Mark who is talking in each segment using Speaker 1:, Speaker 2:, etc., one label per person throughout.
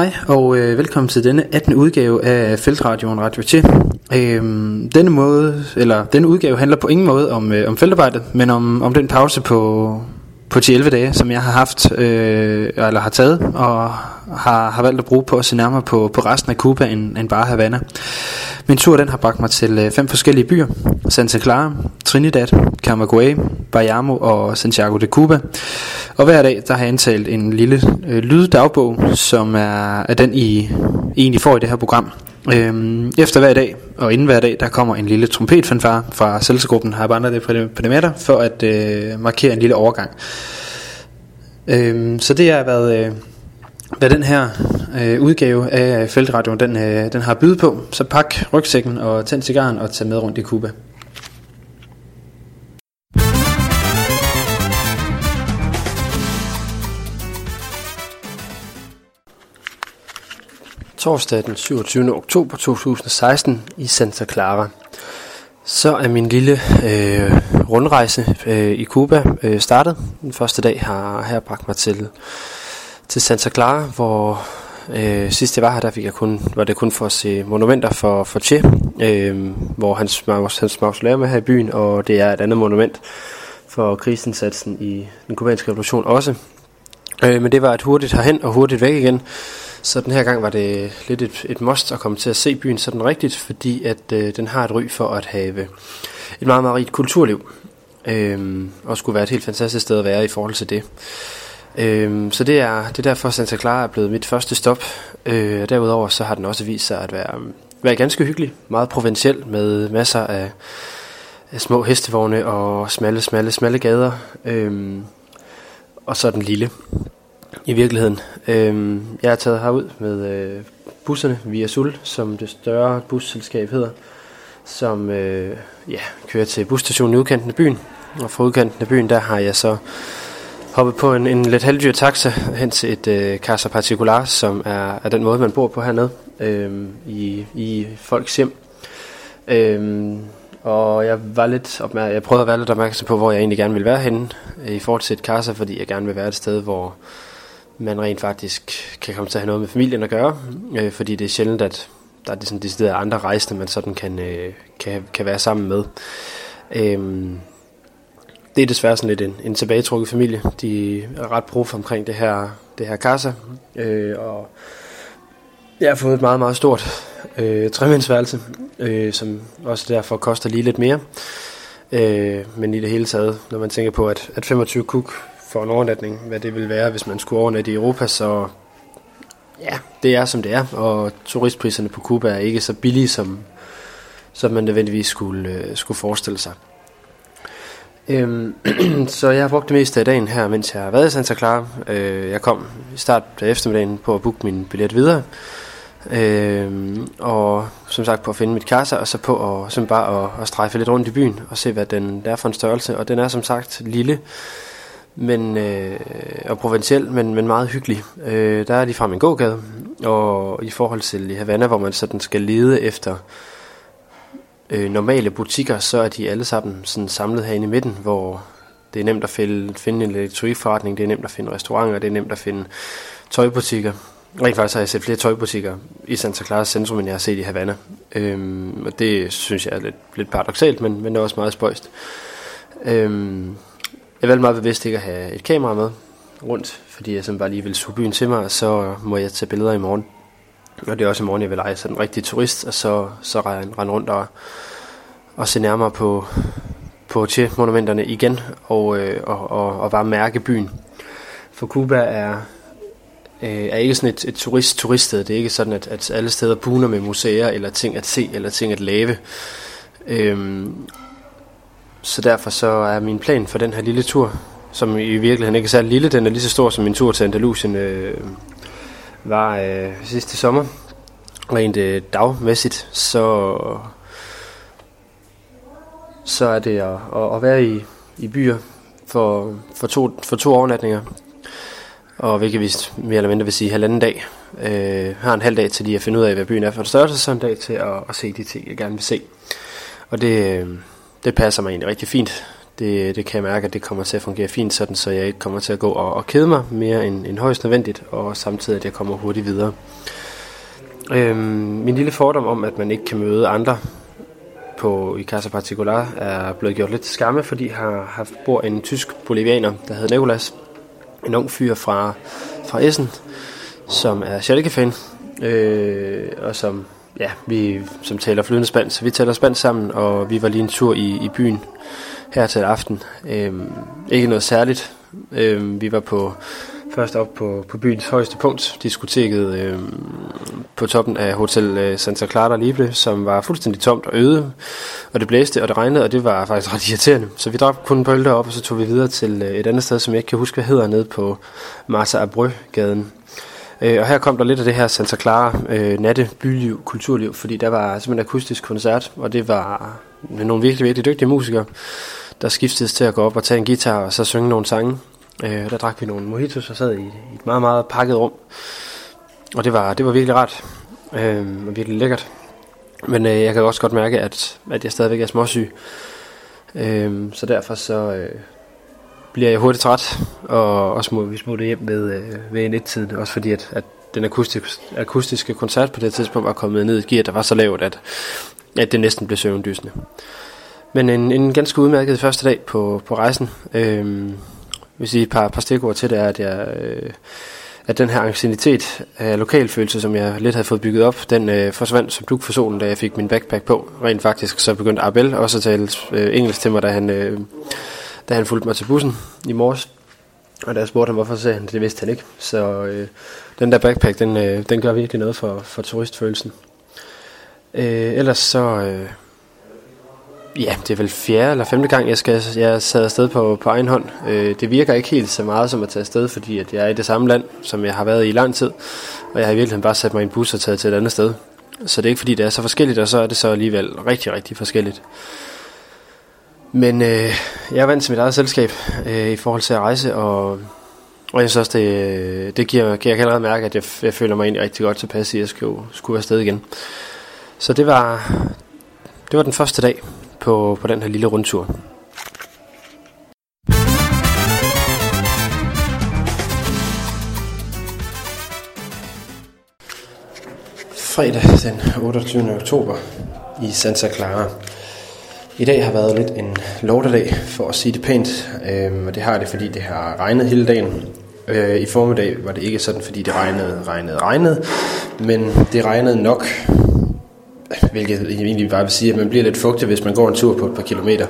Speaker 1: Hej og øh, velkommen til denne 18. udgave af Feltradioen Radio T. Øhm, denne måde, eller denne udgave handler på ingen måde om, øh, om feltarbejdet, men om, om den pause på, på 10-11 dage, som jeg har haft, øh, eller har taget, og har, har valgt at bruge på at se nærmere på, på resten af Cuba end, end bare Havana. Min tur den har bragt mig til øh, fem forskellige byer. Santa Clara, Trinidad, Camagüey, Bayamo og Santiago de Cuba. Og hver dag der har jeg indtalt en lille øh, lyddagbog, som er, er den I egentlig får i det her program. Øhm, efter hver dag og inden hver dag der kommer en lille trompetfanfare fra selvsgruppen Habana de Predimeta for at øh, markere en lille overgang. Øhm, så det er været... øh, hvad den her øh, udgave af øh, Feltradioen den, øh, den har byde på. Så pak rygsækken og tænd cigaren og tag med rundt i Cuba. Torsdag den 27. oktober 2016 i Santa Clara. Så er min lille øh, rundrejse øh, i Cuba øh, startet. Den første dag har her bragt mig til, til Santa Clara, hvor øh, sidst jeg var her, der fik jeg kun, var det kun for at se monumenter for, for Che, øh, hvor hans, hans mausoleum er her i byen, og det er et andet monument for krigsindsatsen i den kubanske revolution også. Øh, men det var et hurtigt herhen og hurtigt væk igen. Så den her gang var det lidt et, et must at komme til at se byen sådan rigtigt, fordi at øh, den har et ry for at have et meget, meget rigt kulturliv. øh, og skulle være et helt fantastisk sted at være i forhold til det. Øhm, så det er, det er derfor, Santa Clara er blevet mit første stop. Øh, derudover så har den også vist sig at være, være ganske hyggelig, meget provinciel med masser af, af små hestevogne og smalle, smalle, smalle gader. Øhm, og så den lille i virkeligheden. Øhm, jeg er taget herud med øh, busserne via Sul, som det større busselskab hedder, som øh, ja, kører til busstationen i udkanten af byen. Og fra udkanten af byen, der har jeg så hoppet på en, en lidt halvdyr taxa hen til et øh, Casa Particular, som er, er den måde, man bor på hernede øh, i, i folks hjem. Øh, og jeg var lidt opmær- jeg prøvede at være lidt opmærksom på, hvor jeg egentlig gerne ville være henne øh, i forhold til et Casa, fordi jeg gerne vil være et sted, hvor man rent faktisk kan komme til at have noget med familien at gøre, øh, fordi det er sjældent, at der er sådan decideret andre rejsende, man sådan kan, øh, kan, kan være sammen med. Øh, det er desværre sådan lidt en, en tilbagetrukket familie. De er ret brug omkring det her, det her kassa, øh, og jeg har fået et meget, meget stort øh, tremandsværelse, øh, som også derfor koster lige lidt mere. Øh, men i det hele taget, når man tænker på, at, at 25 kuk for en overnatning, hvad det vil være, hvis man skulle overnatte i Europa, så ja, det er som det er, og turistpriserne på Cuba er ikke så billige, som, som man nødvendigvis skulle, øh, skulle forestille sig. Øhm, så jeg har brugt det meste af dagen her, mens jeg har været i Santa Clara. Øh, jeg kom i start af eftermiddagen på at booke min billet videre. Øh, og som sagt på at finde mit kasse, og så på at, som bare at, at strejfe lidt rundt i byen og se, hvad den der er for en størrelse. Og den er som sagt lille men, øh, og provinciel, men, men meget hyggelig. Øh, der er lige fra min gågade, og i forhold til i Havana, hvor man sådan skal lede efter øh, Øh, normale butikker, så er de alle sammen sådan samlet herinde i midten, hvor det er nemt at finde, finde en elektronikforretning, det er nemt at finde restauranter, det er nemt at finde tøjbutikker. Rent faktisk har jeg set flere tøjbutikker i Santa Clara centrum, end jeg har set i Havana. Øhm, og det synes jeg er lidt, lidt paradoxalt, men, men det er også meget spøjst. Øhm, jeg valgte meget bevidst ikke at have et kamera med rundt, fordi jeg simpelthen bare lige vil suge byen til mig, og så må jeg tage billeder i morgen. Og det er også i morgen, jeg vil lege sådan en rigtig turist, og så, så rende rundt og, og se nærmere på, på Che-monumenterne igen, og, øh, og, og, og bare mærke byen. For Cuba er, øh, er ikke sådan et, et turist-turiststed. Det er ikke sådan, at, at alle steder buner med museer, eller ting at se, eller ting at lave. Øhm, så derfor så er min plan for den her lille tur som i virkeligheden ikke er særlig lille. Den er lige så stor som min tur til Andalusien øh, var øh, sidste sommer. Rent øh, dagmæssigt, så, så er det at, at, at være i, i byer for, for, to, for to overnatninger. Og hvilket vist mere eller mindre vil sige halvanden dag. Øh, har en halv dag til lige at finde ud af, hvad byen er for en størrelse, så en dag til at, at se de ting, jeg gerne vil se. Og det, øh, det passer mig egentlig rigtig fint. Det, det kan jeg mærke, at det kommer til at fungere fint, sådan, så jeg ikke kommer til at gå og, og kede mig mere end, end højst nødvendigt, og samtidig at jeg kommer hurtigt videre. Øhm, min lille fordom om, at man ikke kan møde andre på i Casa Particular, er blevet gjort lidt til skamme, fordi har haft bor en tysk bolivianer, der hedder Nicolas. En ung fyr fra, fra Essen, som er Schalke-fan, øh, og som, ja, vi, som taler flydende spansk. Så Vi taler spansk sammen, og vi var lige en tur i, i byen her til aften. Øhm, ikke noget særligt. Øhm, vi var på først op på, på byens højeste punkt, diskoteket øhm, på toppen af Hotel øh, Santa Clara Libre, som var fuldstændig tomt og øde, og det blæste, og det regnede, og det var faktisk ret irriterende. Så vi drak kun på øl op, og så tog vi videre til øh, et andet sted, som jeg ikke kan huske, hvad hedder, nede på Marta Abrø-gaden. Øh, og her kom der lidt af det her Santa Clara øh, natte byliv, kulturliv, fordi der var simpelthen en akustisk koncert, og det var med nogle virkelig, virkelig dygtige musikere, der skiftedes til at gå op og tage en guitar og så synge nogle sange. Øh, der drak vi nogle mojitos og sad i, i et meget, meget pakket rum. Og det var, det var virkelig rart øh, og virkelig lækkert. Men øh, jeg kan også godt mærke, at, at jeg stadigvæk er småsyg. Øh, så derfor så øh, bliver jeg hurtigt træt, og også må vi smutter hjem med, øh, ved en et Også fordi, at, at den akustiske, akustiske koncert på det tidspunkt var kommet ned i et gear, der var så lavt, at, at det næsten blev søvndysende. Men en, en ganske udmærket første dag på, på rejsen. Øhm, hvis sige et par, par stikord til det er, at, jeg, øh, at den her angstinitet af lokalfølelse, som jeg lidt havde fået bygget op, den øh, forsvandt som duk for solen, da jeg fik min backpack på. Rent faktisk så begyndte Abel også at tale øh, engelsk til mig, da han, øh, da han fulgte mig til bussen i morges. Og da jeg spurgte ham, hvorfor så sagde han, det vidste han ikke. Så øh, den der backpack, den, øh, den gør virkelig noget for, for turistfølelsen. Øh, ellers så... Øh, Ja, det er vel fjerde eller femte gang, jeg, skal, jeg sad afsted på, på egen hånd. Øh, det virker ikke helt så meget som at tage afsted, fordi at jeg er i det samme land, som jeg har været i i lang tid. Og jeg har i virkeligheden bare sat mig i en bus og taget til et andet sted. Så det er ikke fordi, det er så forskelligt, og så er det så alligevel rigtig, rigtig forskelligt. Men øh, jeg er vant til mit eget selskab øh, i forhold til at rejse, og, og jeg synes også, det, det giver, kan jeg allerede mærke, at jeg, jeg føler mig egentlig rigtig godt tilpas i at skulle, skulle afsted igen. Så det var, det var den første dag på, på den her lille rundtur. Fredag den 28. oktober i Santa Clara. I dag har været lidt en lortedag, for at sige det pænt, øhm, og det har det, fordi det har regnet hele dagen. Øh, I formiddag var det ikke sådan, fordi det regnede, regnede, regnede, men det regnede nok hvilket egentlig bare vil sige, at man bliver lidt fugtig, hvis man går en tur på et par kilometer.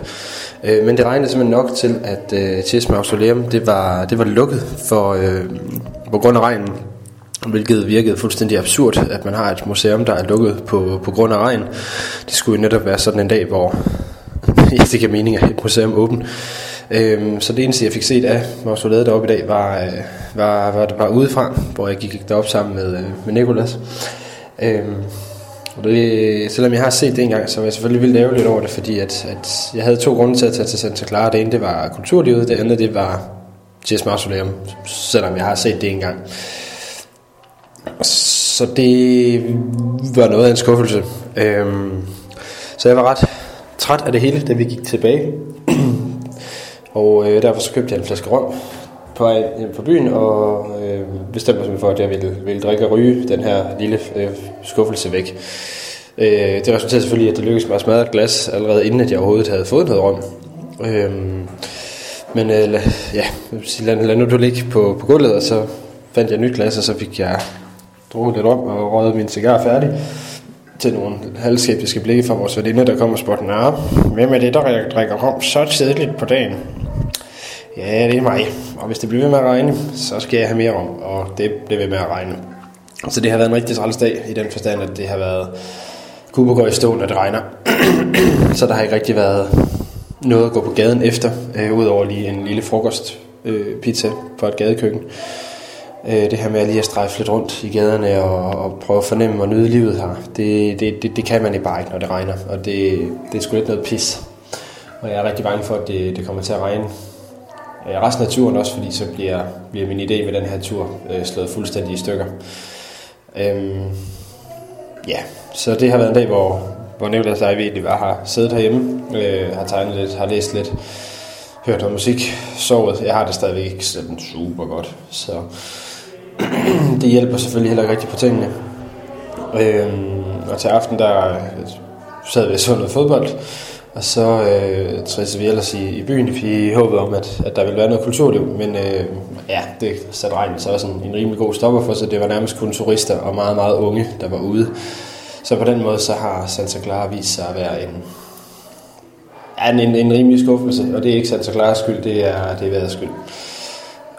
Speaker 1: Øh, men det regnede simpelthen nok til, at øh, Chess Mausoleum, det var, det var lukket for, øh, på grund af regnen, hvilket virkede fuldstændig absurd, at man har et museum, der er lukket på, på grund af regn. Det skulle jo netop være sådan en dag, hvor det giver mening at et museum åbent. Øhm, så det eneste, jeg fik set af mausoleet deroppe i dag, var, øh, var, var, var udefra, hvor jeg gik derop sammen med, øh, med Nikolas. Øhm, og det, selvom jeg har set det engang, så var jeg selvfølgelig vildt ærgerligt over det, fordi at, at jeg havde to grunde til at tage til Santa Clara. Det ene, det var kulturlivet, det andet, det var Jazz Mausoleum, selvom jeg har set det engang. Så det var noget af en skuffelse. Øhm, så jeg var ret træt af det hele, da vi gik tilbage. og øh, derfor så købte jeg en flaske rom på vej hjem fra byen, og øh, bestemte mig for, at jeg ville, ville drikke og ryge den her lille øh, skuffelse væk. Øh, det resulterede selvfølgelig i, at det lykkedes mig at smadre et glas, allerede inden at jeg overhovedet havde fået noget rom. Øh, men øh, ja, lad, lad nu du ligge på, på gulvet, og så fandt jeg et nyt glas, og så fik jeg drukket lidt om og røget min cigar færdig til nogle halvskeptiske blikke fra vores veninde, der kommer og spurgte, Nå, hvem er det, der drikker rom så tidligt på dagen? Ja, det er mig. Og hvis det bliver ved med at regne, så skal jeg have mere om, og det bliver ved med at regne. Så det har været en rigtig træls dag, i den forstand, at det har været Kuba går i stå, når det regner. så der har ikke rigtig været noget at gå på gaden efter, øh, udover lige en lille frokost øh, pizza på et gadekøkken. Øh, det her med at lige at strejfe lidt rundt i gaderne og, og prøve at fornemme og nyde livet her, det, det, det, det kan man ikke bare ikke, når det regner. Og det, det er sgu lidt noget pis. Og jeg er rigtig bange for, at det, det kommer til at regne øh, resten af turen også, fordi så bliver, bliver min idé med den her tur øh, slået fuldstændig i stykker. Øhm, ja, så det har været en dag, hvor, hvor Niklas og jeg egentlig bare har siddet herhjemme, øh, har tegnet lidt, har læst lidt, hørt noget musik, sovet. Jeg har det stadigvæk ikke sådan super godt, så det hjælper selvfølgelig heller ikke rigtig på tingene. Øhm, og til aften, der sad vi og så noget fodbold, og så øh, trissede vi ellers i, i byen i håbet om, at, at der ville være noget kulturliv. Men øh, ja, det satte regnen så også en, en rimelig god stopper for, så det var nærmest kun turister og meget, meget unge, der var ude. Så på den måde så har Santa Clara vist sig at være en, ja, en, en rimelig skuffelse. Og det er ikke Santa Claras skyld, det er, det er vejrets skyld.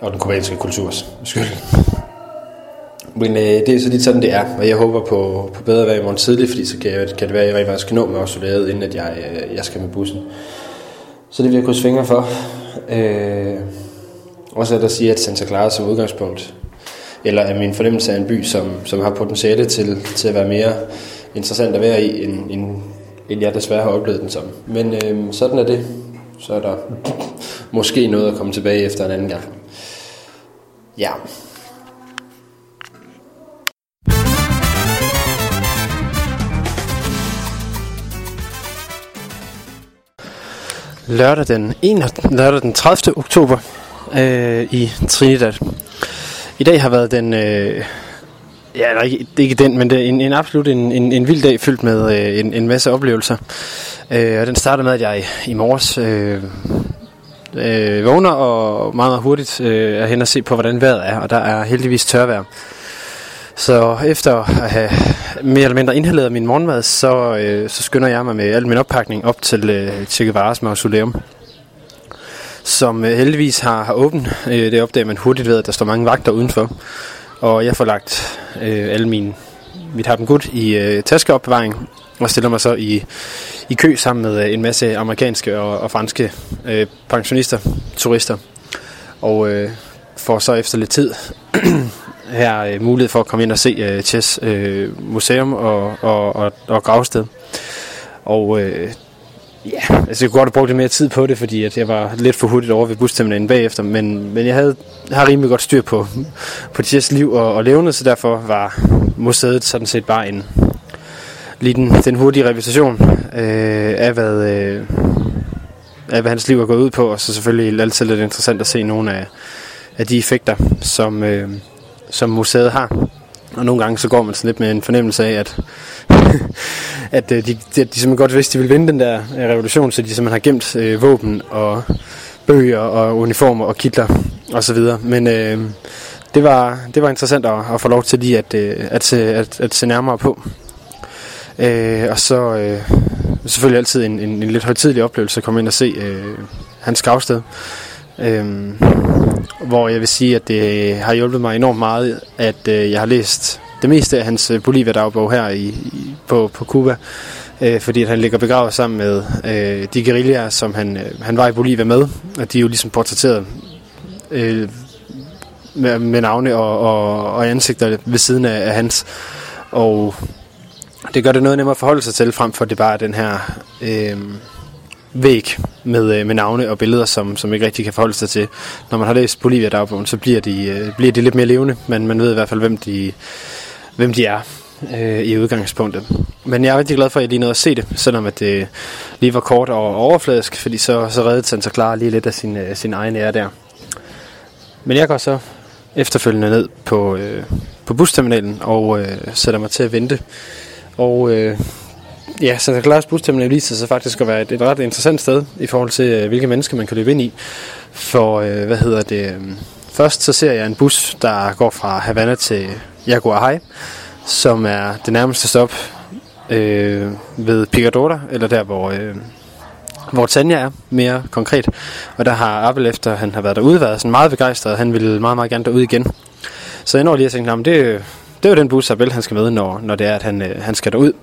Speaker 1: Og den kubanske kulturs skyld. Men øh, det er så lidt sådan, det er. Og jeg håber på, på bedre vejr i morgen tidlig, fordi så kan, jeg, kan det være, at jeg rent faktisk skal nå mig også lavet, inden at jeg, øh, jeg skal med bussen. Så det vil jeg krydse fingre for. Øh, også at der siger, at Santa Clara som udgangspunkt, eller er min fornemmelse af en by, som, som har potentiale til, til at være mere interessant at være i, end, end, end jeg desværre har oplevet den som. Men øh, sådan er det. Så er der måske noget at komme tilbage efter en anden gang. Ja. Lørdag den, 31, lørdag den 30. oktober øh, i Trinidad. I dag har været den, øh, ja, det ikke, det er ikke den, men det er en, en absolut en, en, en vild dag fyldt med øh, en, en masse oplevelser. Øh, og den starter med, at jeg i morges øh, øh, vågner og meget, meget hurtigt øh, er hen og se på, hvordan vejret er, og der er heldigvis tørvejr. Så efter at have mere eller mindre indhaleret min morgenmad, så, øh, så skynder jeg mig med al min oppakning op til øh, Che Guevara's mausoleum som øh, heldigvis har, har åbent. Øh, det opdager man hurtigt ved, at der står mange vagter udenfor. Og jeg får lagt øh, alle mine, mit har godt i øh, taskeopbevaring og stiller mig så i, i kø sammen med øh, en masse amerikanske og, og franske øh, pensionister, turister. Og øh, får så efter lidt tid her øh, mulighed for at komme ind og se øh, Chess øh, museum og, og, og, og gravsted. Og øh, ja, altså jeg kunne godt have brugt lidt mere tid på det, fordi at jeg var lidt for hurtigt over ved busterminalen bagefter, men, men jeg havde har rimelig godt styr på, på Chess liv og, og levende, så derfor var museet sådan set bare en lige den, den hurtige revision øh, af, hvad, øh, af, hvad hans liv er gået ud på, og så selvfølgelig altid lidt interessant at se nogle af, af de effekter, som, øh, som museet har. Og nogle gange så går man sådan lidt med en fornemmelse af, at, at øh, de, de, de simpelthen godt vidste, at de ville vinde den der øh, revolution, så de simpelthen har gemt øh, våben og bøger og uniformer og kitler og så videre. Men øh, det, var, det var interessant at, at få lov til lige at, øh, at, se, at, at se nærmere på. Øh, og så øh, selvfølgelig altid en, en, en lidt højtidlig oplevelse at komme ind og se øh, hans gravsted. Øhm, hvor jeg vil sige, at det har hjulpet mig enormt meget, at øh, jeg har læst det meste af hans øh, Bolivia-dagbog her i, i, på, på Cuba, øh, fordi at han ligger begravet sammen med øh, de guerillaer, som han, øh, han var i Bolivia med, og de er jo ligesom portrætteret øh, med, med navne og, og, og ansigter ved siden af, af hans. Og det gør det noget nemmere at forholde sig til, frem for at det bare er den her... Øh, væg med, øh, med navne og billeder, som, som ikke rigtig kan forholde sig til. Når man har læst Bolivia-dagbogen, så bliver de, øh, bliver de lidt mere levende, men man ved i hvert fald, hvem de, hvem de er øh, i udgangspunktet. Men jeg er rigtig glad for, at jeg lige nåede at se det, selvom at det lige var kort og overfladisk, fordi så, så reddede Santa Clara lige lidt af sin, øh, sin egen ære der. Men jeg går så efterfølgende ned på, øh, på busterminalen og øh, sætter mig til at vente. Og øh, Ja, Santa Claus busterminal viser sig faktisk at være et, et ret interessant sted i forhold til, øh, hvilke mennesker man kan løbe ind i. For, øh, hvad hedder det, øh, først så ser jeg en bus, der går fra Havana til Jaguar High, som er det nærmeste stop øh, ved Picadora, eller der, hvor, øh, hvor Tanja er, mere konkret. Og der har Abel, efter han har været derude, været sådan meget begejstret. Han ville meget, meget gerne derud igen. Så jeg når lige at tænke, det, det er jo den bus, Abel han skal med, når, når det er, at han, øh, han skal derud.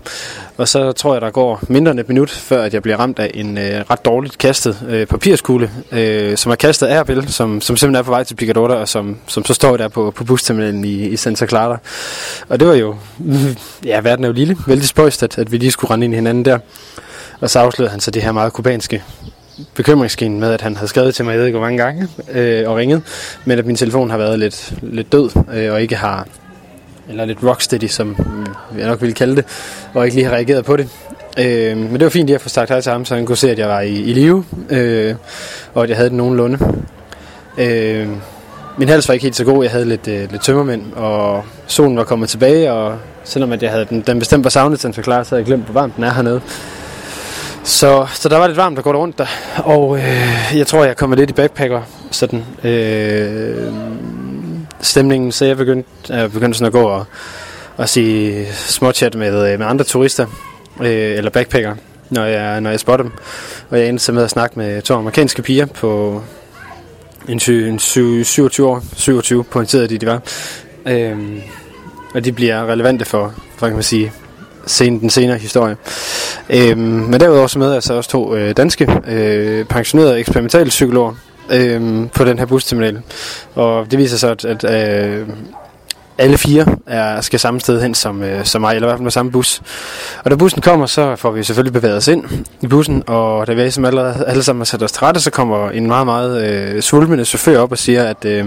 Speaker 1: Og så tror jeg, der går mindre end et minut, før at jeg bliver ramt af en øh, ret dårligt kastet øh, papirskugle, øh, som er kastet af Abel, som, som simpelthen er på vej til Picadora, og som, som så står der på, på busterminalen i, i Santa Clara. Og det var jo, ja, verden er jo lille, vældig spøjst, at, at vi lige skulle rende ind i hinanden der. Og så afslørede han så det her meget kubanske bekymringsgen med, at han havde skrevet til mig, jeg ved ikke hvor mange gange, øh, og ringet, men at min telefon har været lidt, lidt død, øh, og ikke har, eller lidt rocksteady, som jeg nok ville kalde det, og ikke lige har reageret på det. Øh, men det var fint lige at få sagt hej til ham, så han kunne se, at jeg var i, i live, øh, og at jeg havde det nogenlunde. Øh, min hals var ikke helt så god, jeg havde lidt, øh, lidt tømmermænd, og solen var kommet tilbage, og selvom at jeg havde den, den bestemt var savnet, den forklare, så havde jeg glemt, hvor varmt den er hernede. Så, så der var lidt varmt at gå rundt der, og øh, jeg tror, jeg kommer lidt i backpacker, sådan, øh, stemningen, så jeg begyndte, jeg begyndte sådan at gå og, og sige småchat med, øh, med andre turister, øh, eller backpacker, når jeg, når jeg spotter dem. Og jeg endte så med at snakke med to amerikanske piger på en, en 27 år, 27 pointerede de, de var. Øh, og de bliver relevante for, for kan man sige, sen, den senere historie. Øhm, men derudover så med altså også to øh, danske øh, pensionerede eksperimentale psykologer øh, på den her busterminal. Og det viser sig, at, at øh, alle fire er, skal samme sted hen som, øh, som mig, eller i hvert fald med samme bus. Og da bussen kommer, så får vi selvfølgelig bevæget os ind i bussen, og da vi som allerede, alle sammen har sat os trætte, så kommer en meget, meget øh, svulmende chauffør op og siger, at... Øh,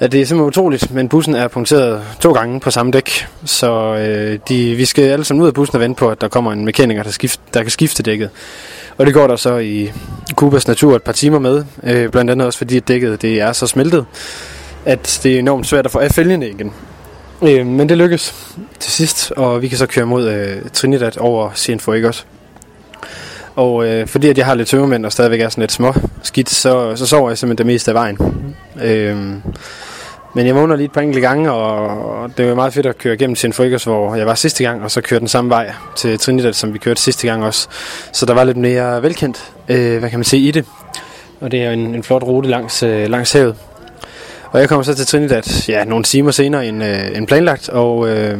Speaker 1: at det er simpelthen utroligt, men bussen er punkteret to gange på samme dæk, så øh, de, vi skal alle sammen ud af bussen og vente på, at der kommer en mekaniker, der, skift, der kan skifte dækket. Og det går der så i Kubas natur et par timer med, øh, blandt andet også fordi at dækket det er så smeltet, at det er enormt svært at få af fælgene igen. Øh, men det lykkes til sidst, og vi kan så køre mod øh, Trinidad over Cienfuegos. Og øh, fordi at jeg har lidt tømmermænd og stadigvæk er sådan lidt små skidt, så, så sover jeg simpelthen det meste af vejen. Øh, men jeg vågner lige et par enkelte gange, og det var meget fedt at køre gennem Cienfuegos, hvor jeg var sidste gang, og så kørte den samme vej til Trinidad, som vi kørte sidste gang også. Så der var lidt mere velkendt, øh, hvad kan man sige, i det. Og det er en, en flot rute langs, øh, langs havet. Og jeg kommer så til Trinidad ja, nogle timer senere end, øh, end planlagt, og øh,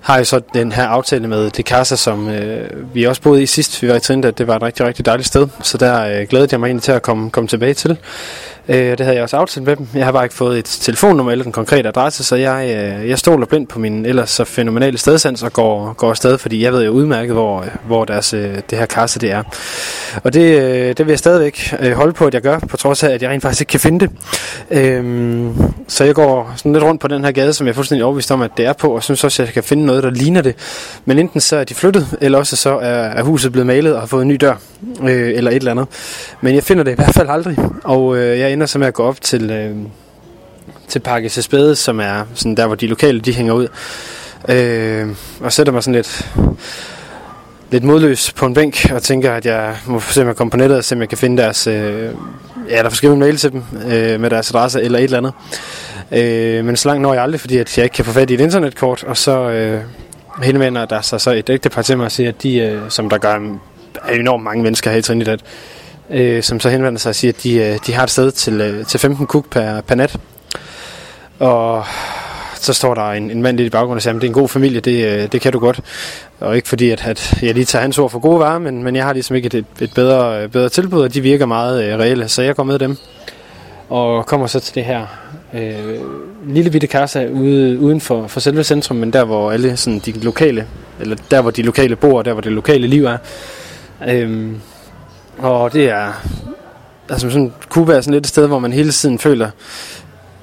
Speaker 1: har jeg så den her aftale med De Casa, som øh, vi også boede i sidst, vi var i Trinidad. Det var et rigtig, rigtig dejligt sted, så der øh, glædede jeg mig egentlig til at komme, komme tilbage til. Øh, det havde jeg også aftalt med dem. Jeg har bare ikke fået et telefonnummer eller den konkrete adresse, så jeg, øh, jeg stoler blindt på min ellers så fænomenale stedsans og går, går afsted, fordi jeg ved jo udmærket, hvor, hvor deres, øh, det her kasse det er. Og det, øh, det vil jeg stadigvæk øh, holde på, at jeg gør, på trods af, at jeg rent faktisk ikke kan finde det. Øh, så jeg går sådan lidt rundt på den her gade, som jeg er fuldstændig overbevist om, at det er på, og synes også, at jeg kan finde noget, der ligner det. Men enten så er de flyttet, eller også så er, er huset blevet malet og har fået en ny dør, øh, eller et eller andet. Men jeg finder det i hvert fald aldrig, og øh, jeg ender så med at gå op til, øh, til Parke Cespede, som er sådan der, hvor de lokale de hænger ud. Øh, og sætter mig sådan lidt, lidt modløs på en bænk, og tænker, at jeg må se, om jeg kommer på nettet, og se, om jeg kan finde deres... Øh, ja, der får skrive en mail til dem øh, med deres adresse eller et eller andet. Øh, men så langt når jeg aldrig, fordi at jeg ikke kan få fat i et internetkort, og så øh, henvender der sig så et ægtepar til mig og siger, at de, øh, som der gør enormt mange mennesker her i Trinidad, øh, som så henvender sig og siger, at de, øh, de har et sted til, øh, til 15 kuk per, per nat. Og så står der en, en mand lidt i baggrunden og siger, at det er en god familie, det, øh, det kan du godt. Og ikke fordi, at, at jeg lige tager hans ord for gode varer, men, men jeg har ligesom ikke et, et bedre, bedre tilbud, og de virker meget øh, reelle, så jeg går med dem. Og kommer så til det her øh, lille bitte kassa ude, uden for, for selve centrum, men der hvor alle sådan, de lokale, eller der hvor de lokale bor, der hvor det lokale liv er. Øh, og det er... Altså sådan, Cuba er sådan lidt et sted, hvor man hele tiden føler,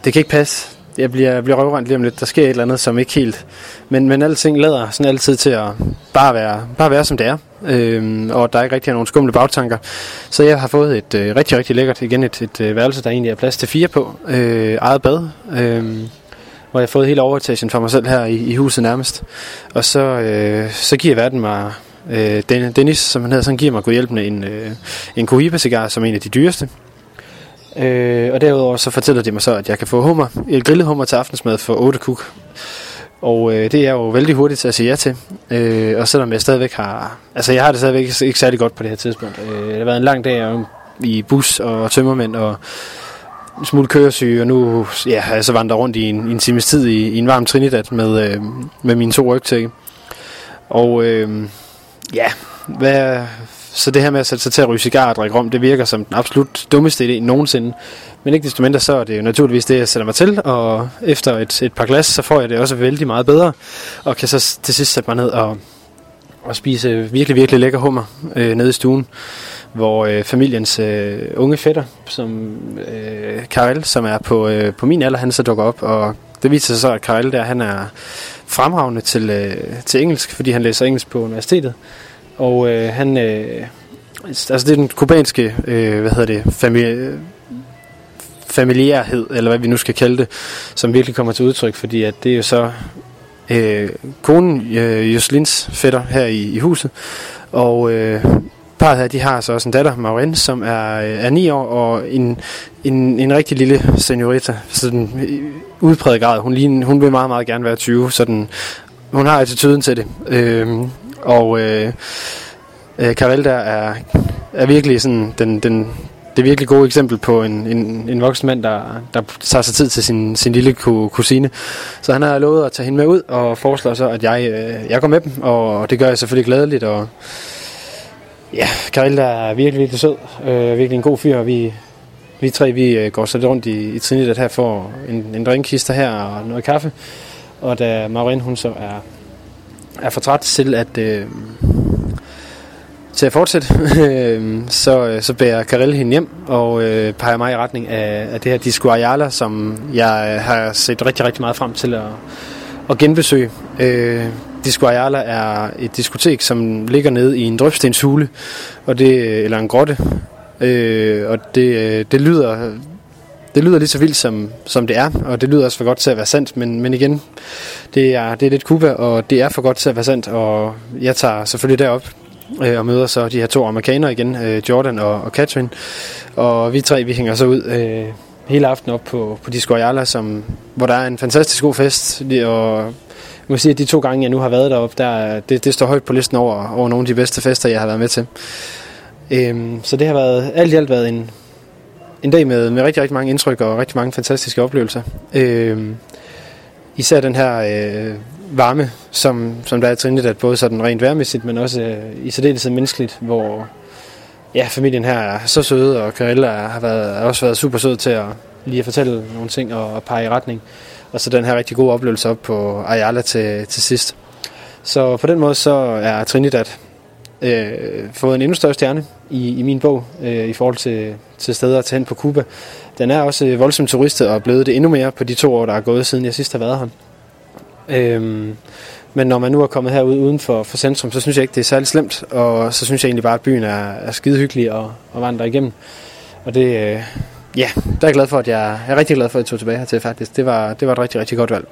Speaker 1: det kan ikke passe. Jeg bliver, jeg bliver røvrendt lige om lidt. Der sker et eller andet, som ikke helt... Men, men alting lader sådan altid til at bare være, bare være som det er. Øhm, og der er ikke rigtig nogen skumle bagtanker. Så jeg har fået et øh, rigtig, rigtig lækkert, igen et, et øh, værelse, der egentlig er plads til fire på. Øh, eget bad. Øh, hvor jeg har fået hele overetagen for mig selv her i, i huset nærmest. Og så, øh, så giver verden mig Øh, Dennis, som han hedder, så han giver mig god hjælp med en, øh, en Cohiba-cigar, som er en af de dyreste. Øh, og derudover så fortæller de mig så, at jeg kan få hummer, et grillet hummer til aftensmad for 8 kuk. Og øh, det er jeg jo vældig hurtigt til at sige ja til. Øh, og selvom jeg stadigvæk har... Altså jeg har det stadigvæk ikke, ikke særlig godt på det her tidspunkt. Øh, det har været en lang dag i bus og tømmermænd og en smule køresyge, og nu ja, jeg så vandrer rundt i en, en times tid i, i en varm Trinidad med, øh, med mine to rygtække. Og øh, ja, hvad, så det her med at sætte sig til at ryge cigar og drikke rom, det virker som den absolut dummeste idé nogensinde. Men ikke desto mindre, så er det jo naturligvis det, jeg sætter mig til, og efter et, et par glas, så får jeg det også vældig meget bedre, og kan så til sidst sætte mig ned og, og spise virkelig, virkelig lækker hummer øh, nede i stuen, hvor øh, familiens øh, unge fætter, som øh, Karel, som er på, øh, på min alder, han så dukker op, og det viser sig så, at Karel der, han er fremragende til, øh, til engelsk, fordi han læser engelsk på universitetet, og øh, han, øh, altså det er den kubanske, øh, hvad hedder det, familie, familiærhed, eller hvad vi nu skal kalde det, som virkelig kommer til udtryk, fordi at det er jo så øh, konen, øh, Joslins fætter her i, i huset, og øh, parret her, de har så også en datter, Maureen, som er, øh, er 9 år, og en, en, en rigtig lille seniorita, sådan udpræget grad. Hun, ligner, hun vil meget, meget gerne være 20, så den, hun har attituden til det. Øh, og øh, øh, Karel der er, er virkelig sådan den, den, det er virkelig gode eksempel på en, en, en voksen mand, der, der tager sig tid til sin, sin lille kusine. Så han har lovet at tage hende med ud, og foreslår så, at jeg, øh, jeg går med dem, og det gør jeg selvfølgelig glædeligt. Og ja, Karel er virkelig, virkelig sød, øh, virkelig en god fyr, vi, vi tre vi øh, går så lidt rundt i, i Trinidad her for en, en drinkkister her og noget kaffe. Og da Maureen hun så er, er for træt til at... Øh, til at fortsætte, øh, så, øh, så bærer Karel hende hjem og øh, peger mig i retning af, af det her Disco Ayala, som jeg har set rigtig, rigtig meget frem til at, at genbesøge. Øh, Disco Ayala er et diskotek, som ligger nede i en drøbstenshule, og det, eller en grotte, øh, og det, øh, det lyder det lyder lige så vildt som, som det er, og det lyder også for godt til at være sandt, men, men igen, det er, det er lidt Cuba, og det er for godt til at være sandt, og jeg tager selvfølgelig derop øh, og møder så de her to amerikanere igen, øh, Jordan og, og Catherine. Og vi tre, vi hænger så ud øh, hele aftenen op på, på Disco Ayala, som, hvor der er en fantastisk god fest. Og må sige, at de to gange, jeg nu har været deroppe, der, det, det står højt på listen over, over nogle af de bedste fester, jeg har været med til. Øhm, så det har været, alt i alt været en, en dag med, med rigtig, rigtig mange indtryk og rigtig mange fantastiske oplevelser. Øhm, især den her øh, varme, som, som der er i Trinidad, både sådan rent værmæssigt, men også øh, i særdeleshed menneskeligt, hvor ja, familien her er så søde, og Karella har, været, har også været super sød til at lige at fortælle nogle ting og, og pege i retning. Og så den her rigtig gode oplevelse op på Ayala til, til sidst. Så på den måde så er Trinidad øh, fået en endnu større stjerne i, i min bog øh, i forhold til, til steder at tage hen på Cuba. Den er også øh, voldsomt turistet og er blevet det endnu mere på de to år, der er gået siden jeg sidst har været her. Øhm, men når man nu er kommet herud uden for, for centrum, så synes jeg ikke, det er særlig slemt. Og så synes jeg egentlig bare, at byen er, er skide hyggelig at, at vandre igennem. Og det, øh, ja, der er jeg glad for, at jeg, jeg er rigtig glad for, at jeg tog tilbage hertil faktisk. Det var, det var et rigtig, rigtig godt valg.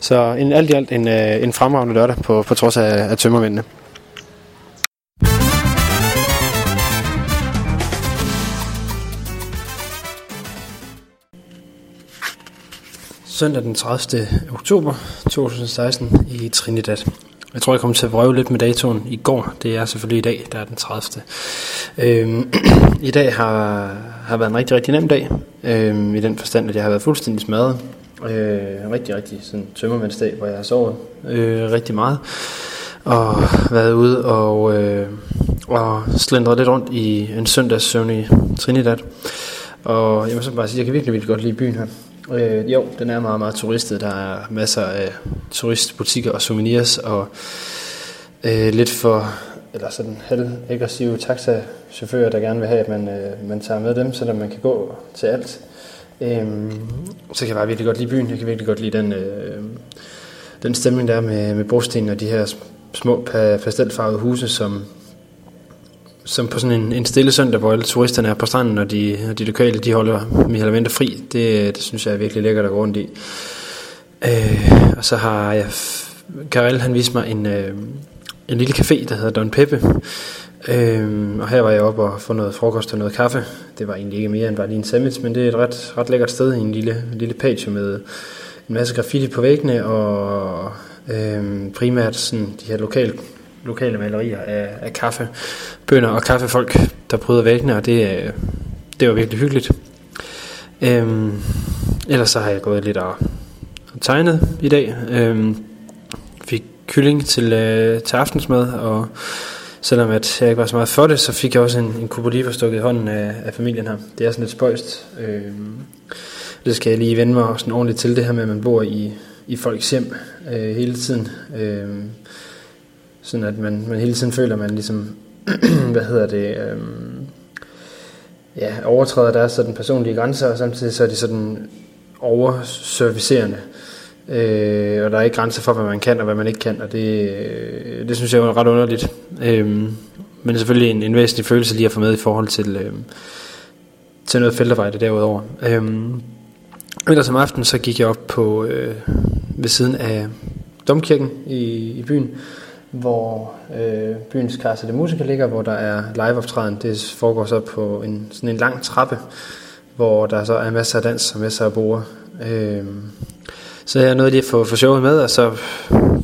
Speaker 1: Så en, alt i alt en, øh, en fremragende lørdag på, på trods af, af tømmermændene. Søndag den 30. oktober 2016 i Trinidad. Jeg tror, jeg kommer til at vrøve lidt med datoen i går. Det er selvfølgelig i dag, der er den 30. Øhm, I dag har, har været en rigtig, rigtig nem dag. Øhm, I den forstand, at jeg har været fuldstændig smadret. Øh, rigtig, rigtig sådan tømmermandsdag, hvor jeg har sovet øh, rigtig meget. Og været ude og, øh, og slendret lidt rundt i en søndags søvn i Trinidad. Og jeg må så bare sige, at jeg kan virkelig, virkelig godt lide byen her. Øh, jo, den er meget, meget turistet. Der er masser af turistbutikker og souvenirs, og øh, lidt for eller sådan halvaggressive taxachauffører, der gerne vil have, at man, øh, man tager med dem, så man kan gå til alt. Øhm, så kan jeg bare virkelig godt lide byen. Jeg kan virkelig godt lide den, øh, den stemning der med, med brosten og de her små pastelfarvede huse, som, som på sådan en, en stille søndag, hvor alle turisterne er på stranden, og de, og de lokale de holder mere eller mindre fri, det, det synes jeg er virkelig lækkert at gå rundt i. Øh, og så har jeg, Karel han viste mig en, øh, en lille café, der hedder Don Peppe, øh, og her var jeg oppe og få noget frokost og noget kaffe. Det var egentlig ikke mere end bare lige en sandwich, men det er et ret, ret lækkert sted i en lille, lille page med en masse graffiti på væggene, og øh, primært sådan de her lokale lokale malerier af, af kaffe, bønder og kaffefolk, der bryder væggene, og det, øh, det var virkelig hyggeligt. Øhm, ellers så har jeg gået lidt og tegnet i dag. Øhm, fik kylling til, øh, til aftensmad, og selvom at jeg ikke var så meget for det, så fik jeg også en, en kuboliver stukket i hånden af, af familien her. Det er sådan lidt spøjst. Øhm, det skal jeg lige vende mig sådan ordentligt til, det her med, at man bor i, i folks hjem øh, hele tiden. Øh, sådan at man, man hele tiden føler, at man ligesom, hvad hedder det, øh, ja, overtræder deres sådan personlige grænser, og samtidig så er de sådan overservicerende. Øh, og der er ikke grænser for, hvad man kan og hvad man ikke kan, og det, øh, det synes jeg er ret underligt. Øh, men selvfølgelig en, en væsentlig følelse lige at få med i forhold til, øh, til noget feltarbejde derudover. Øh, ellers om aftenen så gik jeg op på øh, ved siden af Domkirken i, i byen, hvor øh, byens Casa de Musica ligger, hvor der er live-optræden. Det foregår så på en, sådan en lang trappe, hvor der så er masser af dans og masser af borer. Øh, så jeg nåede lige at få, få showet med, og så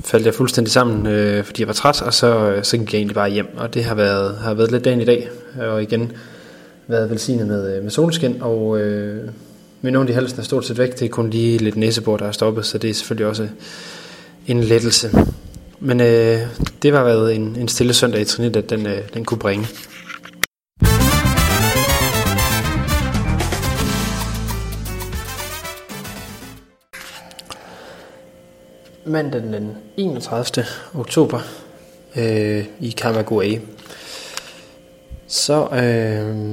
Speaker 1: faldt jeg fuldstændig sammen, øh, fordi jeg var træt, og så, øh, så gik jeg egentlig bare hjem. Og det har været, har været lidt dagen i dag, og igen været velsignet med, øh, med solskin, og øh, min ondt i halsen er stort set væk. Det er kun lige lidt næsebord, der er stoppet, så det er selvfølgelig også en lettelse. Men øh, det var været en, en stille søndag i Trinidad, den, øh, den kunne bringe. Mandag den 31. oktober øh, i Camagüey. Så øh,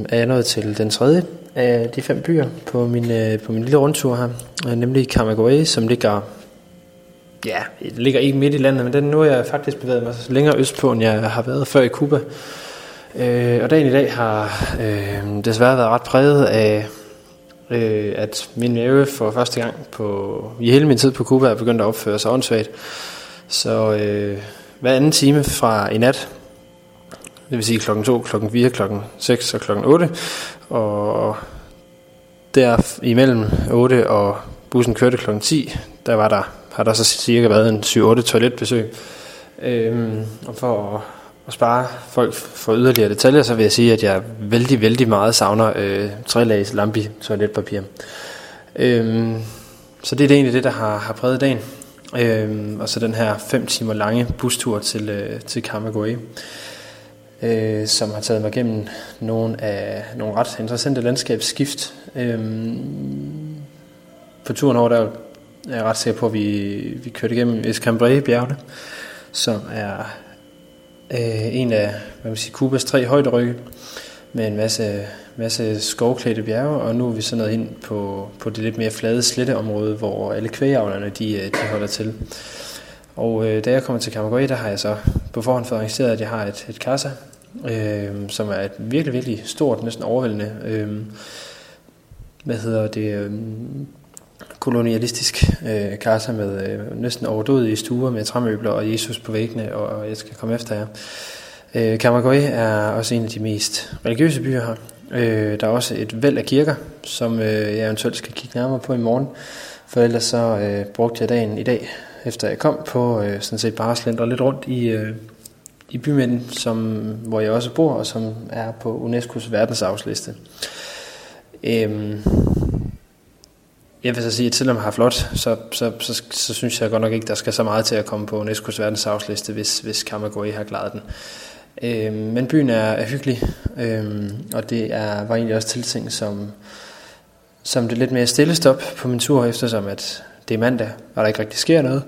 Speaker 1: er jeg nået til den tredje af de fem byer på min, øh, på min lille rundtur her, øh, nemlig Camagüey, som ligger ja, det ligger ikke midt i landet, men den nu har jeg faktisk bevæget mig længere østpå, end jeg har været før i Cuba. Øh, og dagen i dag har øh, desværre været ret præget af, øh, at min mave for første gang på, i hele min tid på Cuba er begyndt at opføre sig åndssvagt. Så øh, hver anden time fra i nat, det vil sige klokken 2, klokken 4, klokken 6 og klokken 8, og der imellem 8 og bussen kørte klokken 10, der var der har der så cirka været en 7-8 toiletbesøg. Øhm, og for at, at spare folk for yderligere detaljer, så vil jeg sige, at jeg vældig, vældig meget savner øh, tre-lags lampi toiletpapir. Øhm, så det er det egentlig det, der har, har præget dagen. Øhm, og så den her 5 timer lange bustur til, øh, til Kamagoe, øh, som har taget mig gennem nogle af nogle ret interessante landskabsskift. Øhm, på turen over der jeg er ret sikker på, at vi, vi kørte igennem Escambray-bjergene, som er øh, en af hvad man siger, Kubas tre højderygge med en masse, masse skovklædte bjerge, og nu er vi så nået ind på, på det lidt mere flade sletteområde, hvor alle kvægeavlerne de, øh, de holder til. Og øh, da jeg kommer til Camagüey, der har jeg så på forhånd fået arrangeret, at jeg har et, et kassa, øh, som er et virkelig, virkelig stort, næsten overvældende, øh, hvad hedder det, øh, kolonialistisk øh, kassa med øh, næsten overdådige stuer med træmøbler og Jesus på væggene, og, og jeg skal komme efter jer. Øh, Camagüey er også en af de mest religiøse byer her. Øh, der er også et væld af kirker, som øh, jeg eventuelt skal kigge nærmere på i morgen, for ellers så øh, brugte jeg dagen i dag, efter jeg kom på øh, sådan set bare slendre lidt rundt i, øh, i bymidten, som, hvor jeg også bor, og som er på UNESCO's verdensarvsliste. Øh, jeg vil så sige, at selvom har flot, så, så, så, så synes jeg godt nok ikke, der skal så meget til at komme på UNESCO's verdensarvsliste, hvis, hvis Camagüey har klaret den. Øh, men byen er, er hyggelig, øh, og det er, var egentlig også tiltænkt som, som det lidt mere stille stop på min tur, eftersom at det er mandag, og der ikke rigtig sker noget.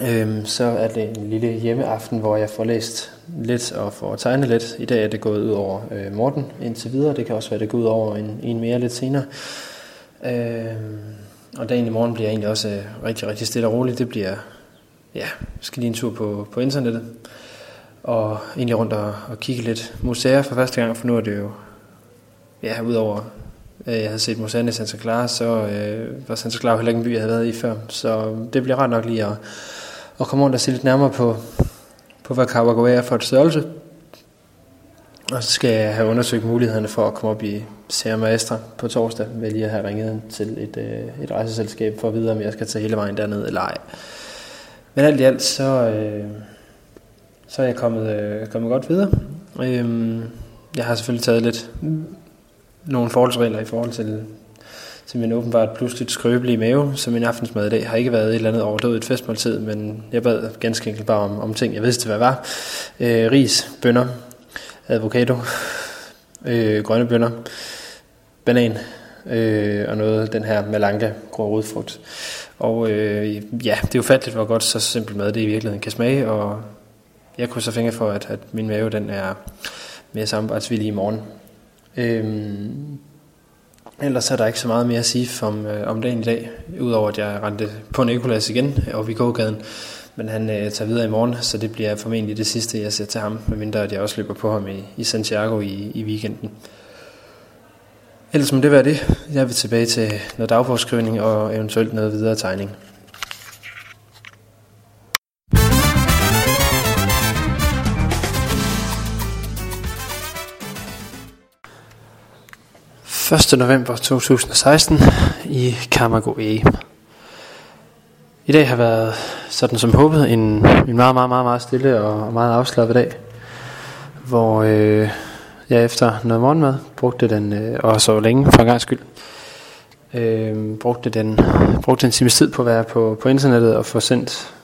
Speaker 1: Øhm, så er det en lille hjemmeaften, hvor jeg får læst lidt og får tegnet lidt. I dag er det gået ud over øh, Morten indtil videre. Det kan også være, det går ud over en, en mere lidt senere. Øh, og dagen i morgen bliver egentlig også øh, rigtig, rigtig stille og roligt. Det bliver, ja, skal lige en tur på, på internettet. Og egentlig rundt og, og kigge lidt museer for første gang, for nu er det jo, ja, udover øh, jeg havde set museerne i Santa Clara, så øh, var Santa Clara heller ikke en by, jeg havde været i før. Så det bliver ret nok lige at, at komme rundt og se lidt nærmere på, på hvad Kawagoe er for et størrelse. Og så skal jeg have undersøgt mulighederne for at komme op i Sierra Maestra på torsdag, vil lige at have ringet til et, øh, et rejseselskab for at vide, om jeg skal tage hele vejen derned eller ej. Men alt i alt, så, øh, så er jeg kommet, øh, kommet godt videre. Øh, jeg har selvfølgelig taget lidt nogle forholdsregler i forhold til, til min åbenbart pludseligt skrøbelige mave, så min aftensmad i dag har ikke været et eller andet overdødigt festmåltid, men jeg bad ganske enkelt bare om, om ting, jeg vidste, hvad var. Øh, ris, bønner, avocado, øh, grønne bønner, banan øh, og noget den her malanka, grå rodfrugt. Og øh, ja, det er ufatteligt, hvor godt så simpelt mad det i virkeligheden kan smage, og jeg kunne så fingre for, at, at min mave den er mere samarbejdsvillig i morgen. Øhm, ellers er der ikke så meget mere at sige om, øh, om dagen i dag, udover at jeg rendte på Nikolas igen og i gågaden. Men han øh, tager videre i morgen, så det bliver formentlig det sidste, jeg ser til ham, medmindre at jeg også løber på ham i, i Santiago i, i weekenden. Ellers må det være det. Jeg vil tilbage til noget dagbogsskrivning og eventuelt noget videre tegning. Første november 2016 i Kamagoe. I dag har været, sådan som håbet, en, en meget, meget, meget, meget stille og meget afslappet dag, hvor øh, jeg efter noget morgenmad brugte den, øh, og så længe for en gang skyld, øh, brugte, den, brugte en times tid på at være på, på internettet og få sendt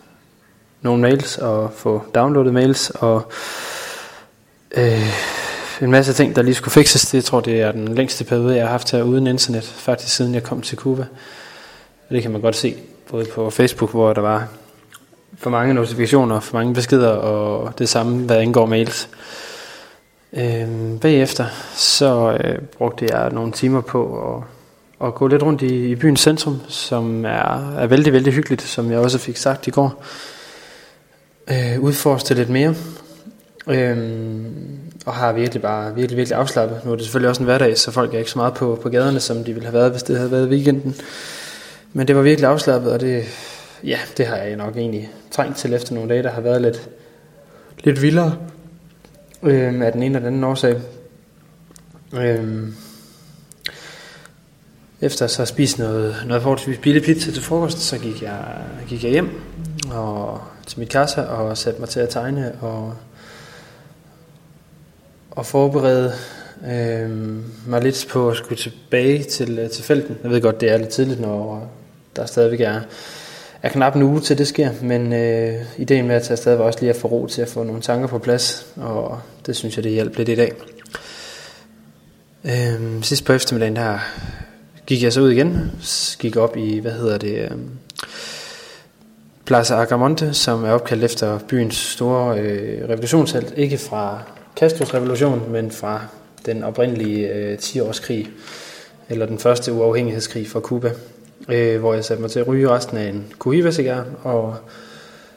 Speaker 1: nogle mails og få downloadet mails og øh, en masse ting, der lige skulle fikses. Det jeg tror det er den længste periode, jeg har haft her uden internet, faktisk siden jeg kom til Cuba. Og det kan man godt se, både på Facebook, hvor der var for mange notifikationer, for mange beskeder, og det samme, hvad angår mails. Øhm, bagefter så øh, brugte jeg nogle timer på at, at gå lidt rundt i, i byens centrum, som er, er vældig, vældig hyggeligt, som jeg også fik sagt i går. Øh, udforske lidt mere. Øhm, og har virkelig bare virkelig, virkelig afslappet. Nu er det selvfølgelig også en hverdag, så folk er ikke så meget på, på gaderne, som de ville have været, hvis det havde været weekenden. Men det var virkelig afslappet, og det, ja, det har jeg nok egentlig trængt til efter nogle dage, der har været lidt, lidt vildere øh, af den ene eller den anden årsag. Øh, efter så spist noget, noget forholdsvis billig pizza til frokost, så gik jeg, gik jeg hjem og til mit kasse og satte mig til at tegne og, og forberede øh, mig lidt på at skulle tilbage til, øh, til felten. Jeg ved godt, det er lidt tidligt, når der stadigvæk er er knap en uge til det sker, men øh, ideen med at tage afsted var også lige at få ro til at få nogle tanker på plads, og det synes jeg, det hjalp lidt i dag. Øh, sidst på eftermiddagen der gik jeg så ud igen, gik op i, hvad hedder det, øh, Plaza Agamonte, som er opkaldt efter byens store øh, revolutionshelt, ikke fra Castros revolution, men fra den oprindelige øh, 10-årskrig, eller den første uafhængighedskrig fra Cuba øh, hvor jeg satte mig til at ryge resten af en Cohiba-cigar og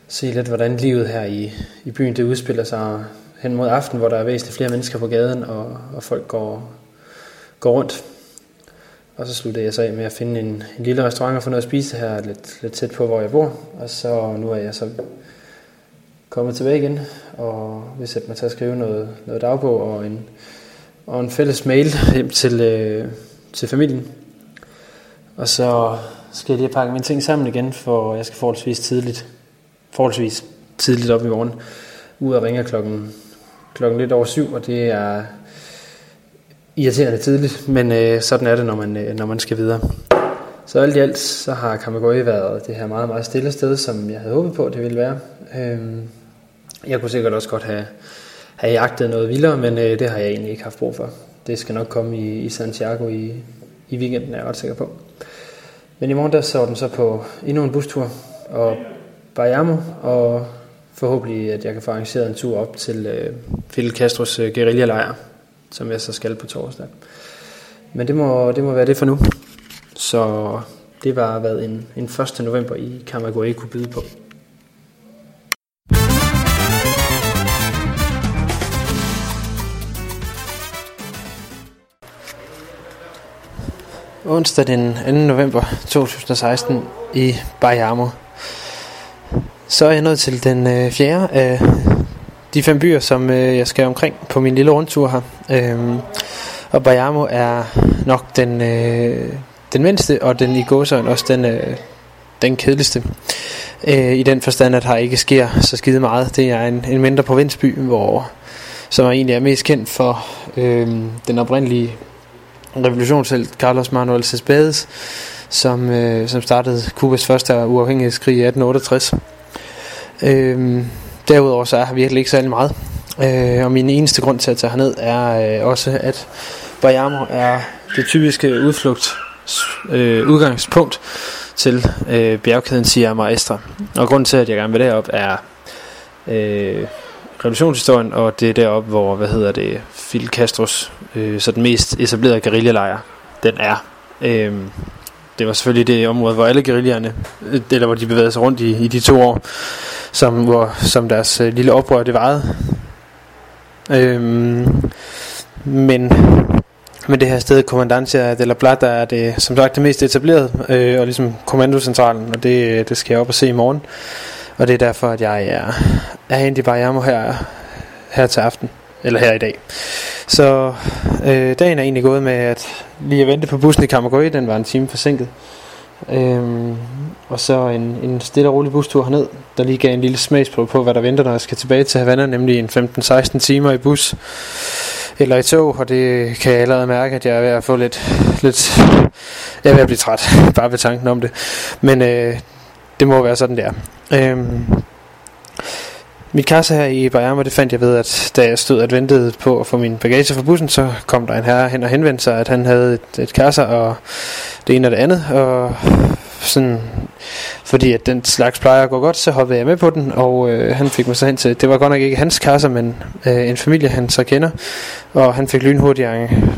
Speaker 1: se lidt, hvordan livet her i, i byen det udspiller sig hen mod aften, hvor der er væsentligt flere mennesker på gaden, og, og folk går, går rundt. Og så sluttede jeg så af med at finde en, en lille restaurant og få noget at spise her lidt, lidt tæt på, hvor jeg bor. Og så nu er jeg så kommet tilbage igen, og vil sætte mig til at skrive noget, noget dagbog og en, og en fælles mail hjem til, øh, til familien. Og så skal jeg lige pakke mine ting sammen igen, for jeg skal forholdsvis tidligt, forholdsvis tidligt op i morgen, ud og ringe klokken, klokken lidt over syv, og det er irriterende tidligt, men øh, sådan er det, når man, øh, når man skal videre. Så alt i alt, så har Kamagoi været det her meget, meget stille sted, som jeg havde håbet på, det ville være. Øhm, jeg kunne sikkert også godt have, have jagtet noget vildere, men øh, det har jeg egentlig ikke haft brug for. Det skal nok komme i, i Santiago i, i weekenden, er jeg ret sikker på. Men i morgen der så den så på endnu en bustur og Bayamo, og forhåbentlig at jeg kan få arrangeret en tur op til øh, Fidel Castros øh, guerillalejr, som jeg så skal på torsdag. Men det må, det må være det for nu. Så det var hvad en, en 1. november i Camagüey kunne byde på. Onsdag den 2. november 2016 i Bayamo. Så er jeg nået til den øh, fjerde af de fem byer, som øh, jeg skal omkring på min lille rundtur her. Øhm, og Bayamo er nok den, øh, den mindste, og den i gåsøjne også den, øh, den kedeligste. Øh, I den forstand, at her ikke sker så skide meget. Det er en, en mindre provinsby, hvor, som er egentlig er mest kendt for øh, den oprindelige revolutionshelt Carlos Manuel Cespedes, som, øh, som startede Kubas første uafhængighedskrig i 1868. Øh, derudover så er jeg virkelig ikke særlig meget. Øh, og min eneste grund til at tage herned er øh, også, at Bayamo er det typiske udflugt øh, udgangspunkt til øh, bjergkæden Sierra Maestra. Og grunden til, at jeg gerne vil derop, er øh, revolutionshistorien, og det er deroppe, hvor, hvad hedder det, Fidel Castros, øh, så den mest etablerede guerillalejr, den er. Øh, det var selvfølgelig det område, hvor alle guerillerne, øh, eller hvor de bevægede sig rundt i, i de to år, som, hvor, som deres øh, lille oprør det varede. Øh, men men det her sted, Kommandancia de la Plata, er det som sagt det mest etableret, øh, og ligesom kommandocentralen, og det, øh, det skal jeg op og se i morgen. Og det er derfor, at jeg er, er Andy i her, her til aften, eller her i dag. Så øh, dagen er egentlig gået med at lige at vente på bussen i Kammergøje, den var en time forsinket. Øhm, og så en, en stille og rolig bustur herned, der lige gav en lille smagsprøve på, hvad der venter, når jeg skal tilbage til Havana, nemlig en 15-16 timer i bus eller i tog, og det kan jeg allerede mærke, at jeg er ved at få lidt, lidt jeg er ved at blive træt, bare ved tanken om det. Men øh, det må være sådan der. Øhm, mit kasse her i Bayama, det fandt jeg ved, at da jeg stod og ventede på at få min bagage fra bussen, så kom der en herre hen og henvendte sig, at han havde et, et kasse og det ene og det andet, og sådan, fordi at den slags plejer at gå godt, så hoppede jeg med på den, og øh, han fik mig så hen til, det var godt nok ikke hans kasse, men øh, en familie, han så kender, og han fik lynhurtigt,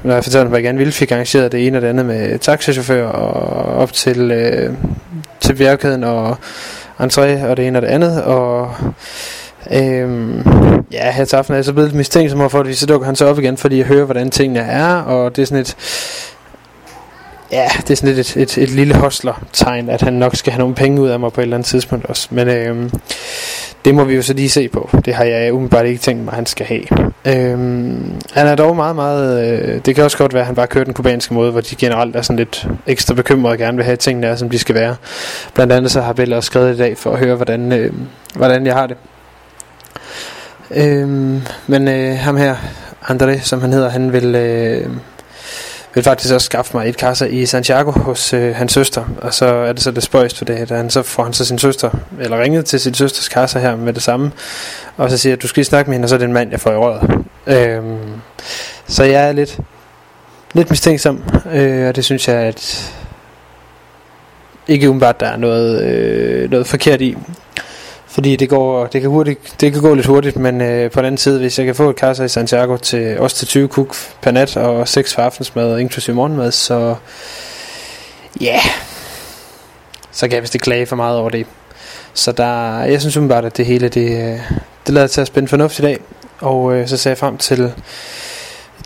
Speaker 1: når jeg fortalte ham, hvad jeg gerne ville, fik arrangeret det ene og det andet med taxachauffør, og op til, øh, til virkeligheden og entré, og det ene og det andet, og Øhm, ja, her til aften er jeg så blevet lidt mistænkt, som for, at så dukker han så op igen, fordi jeg hører, hvordan tingene er, og det er sådan et, ja, det er sådan lidt et, et, et lille hostler-tegn, at han nok skal have nogle penge ud af mig på et eller andet tidspunkt også. Men øhm, det må vi jo så lige se på. Det har jeg umiddelbart ikke tænkt mig, at han skal have. Øhm, han er dog meget, meget... Øh, det kan også godt være, at han bare kører den kubanske måde, hvor de generelt er sådan lidt ekstra bekymrede og gerne vil have, at tingene er, som de skal være. Blandt andet så har Bella også skrevet i dag for at høre, hvordan, øh, hvordan jeg har det. Øhm, men øh, ham her, André, som han hedder, han vil... Øh, vil faktisk også skaffe mig et kasse i Santiago hos øh, hans søster. Og så er det så det spøjst for det, da han så får han så sin søster, eller ringet til sin søsters kasse her med det samme. Og så siger jeg, du skal lige snakke med hende, og så er det en mand, jeg får i røret. Øhm, så jeg er lidt, lidt mistænksom, øh, og det synes jeg, at ikke umiddelbart der er noget, øh, noget forkert i. Fordi det, går, det, kan hurtigt, det kan gå lidt hurtigt, men øh, på den anden side, hvis jeg kan få et kasser i Santiago til, også til 20 kuk per nat og 6 for aftensmad, inklusive morgenmad, så ja, yeah, så kan jeg vist ikke klage for meget over det. Så der, jeg synes umiddelbart, at det hele, det, øh, det lader til at spænde fornuft i dag. Og øh, så ser jeg frem til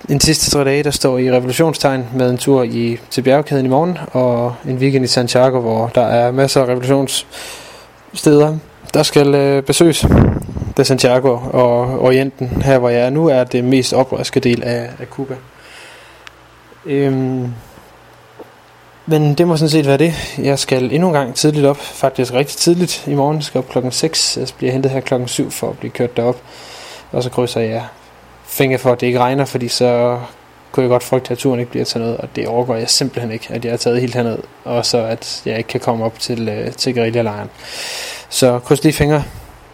Speaker 1: en sidste tre dage, der står i revolutionstegn med en tur i, til bjergkæden i morgen, og en weekend i Santiago, hvor der er masser af revolutionssteder, der skal øh, besøges de Santiago og Orienten. Her hvor jeg er nu, er det mest oprørske del af, af Cuba. Øhm, men det må sådan set være det. Jeg skal endnu en gang tidligt op, faktisk rigtig tidligt i morgen. Jeg skal op klokken 6. Jeg bliver hentet her klokken 7 for at blive kørt derop. Og så krydser jeg fingre for, at det ikke regner, fordi så kunne jeg godt frygte, at turen ikke bliver til noget, og det overgår jeg simpelthen ikke, at jeg er taget helt herned, og så at jeg ikke kan komme op til, øh, til guerillalejren. Så kryds lige fingre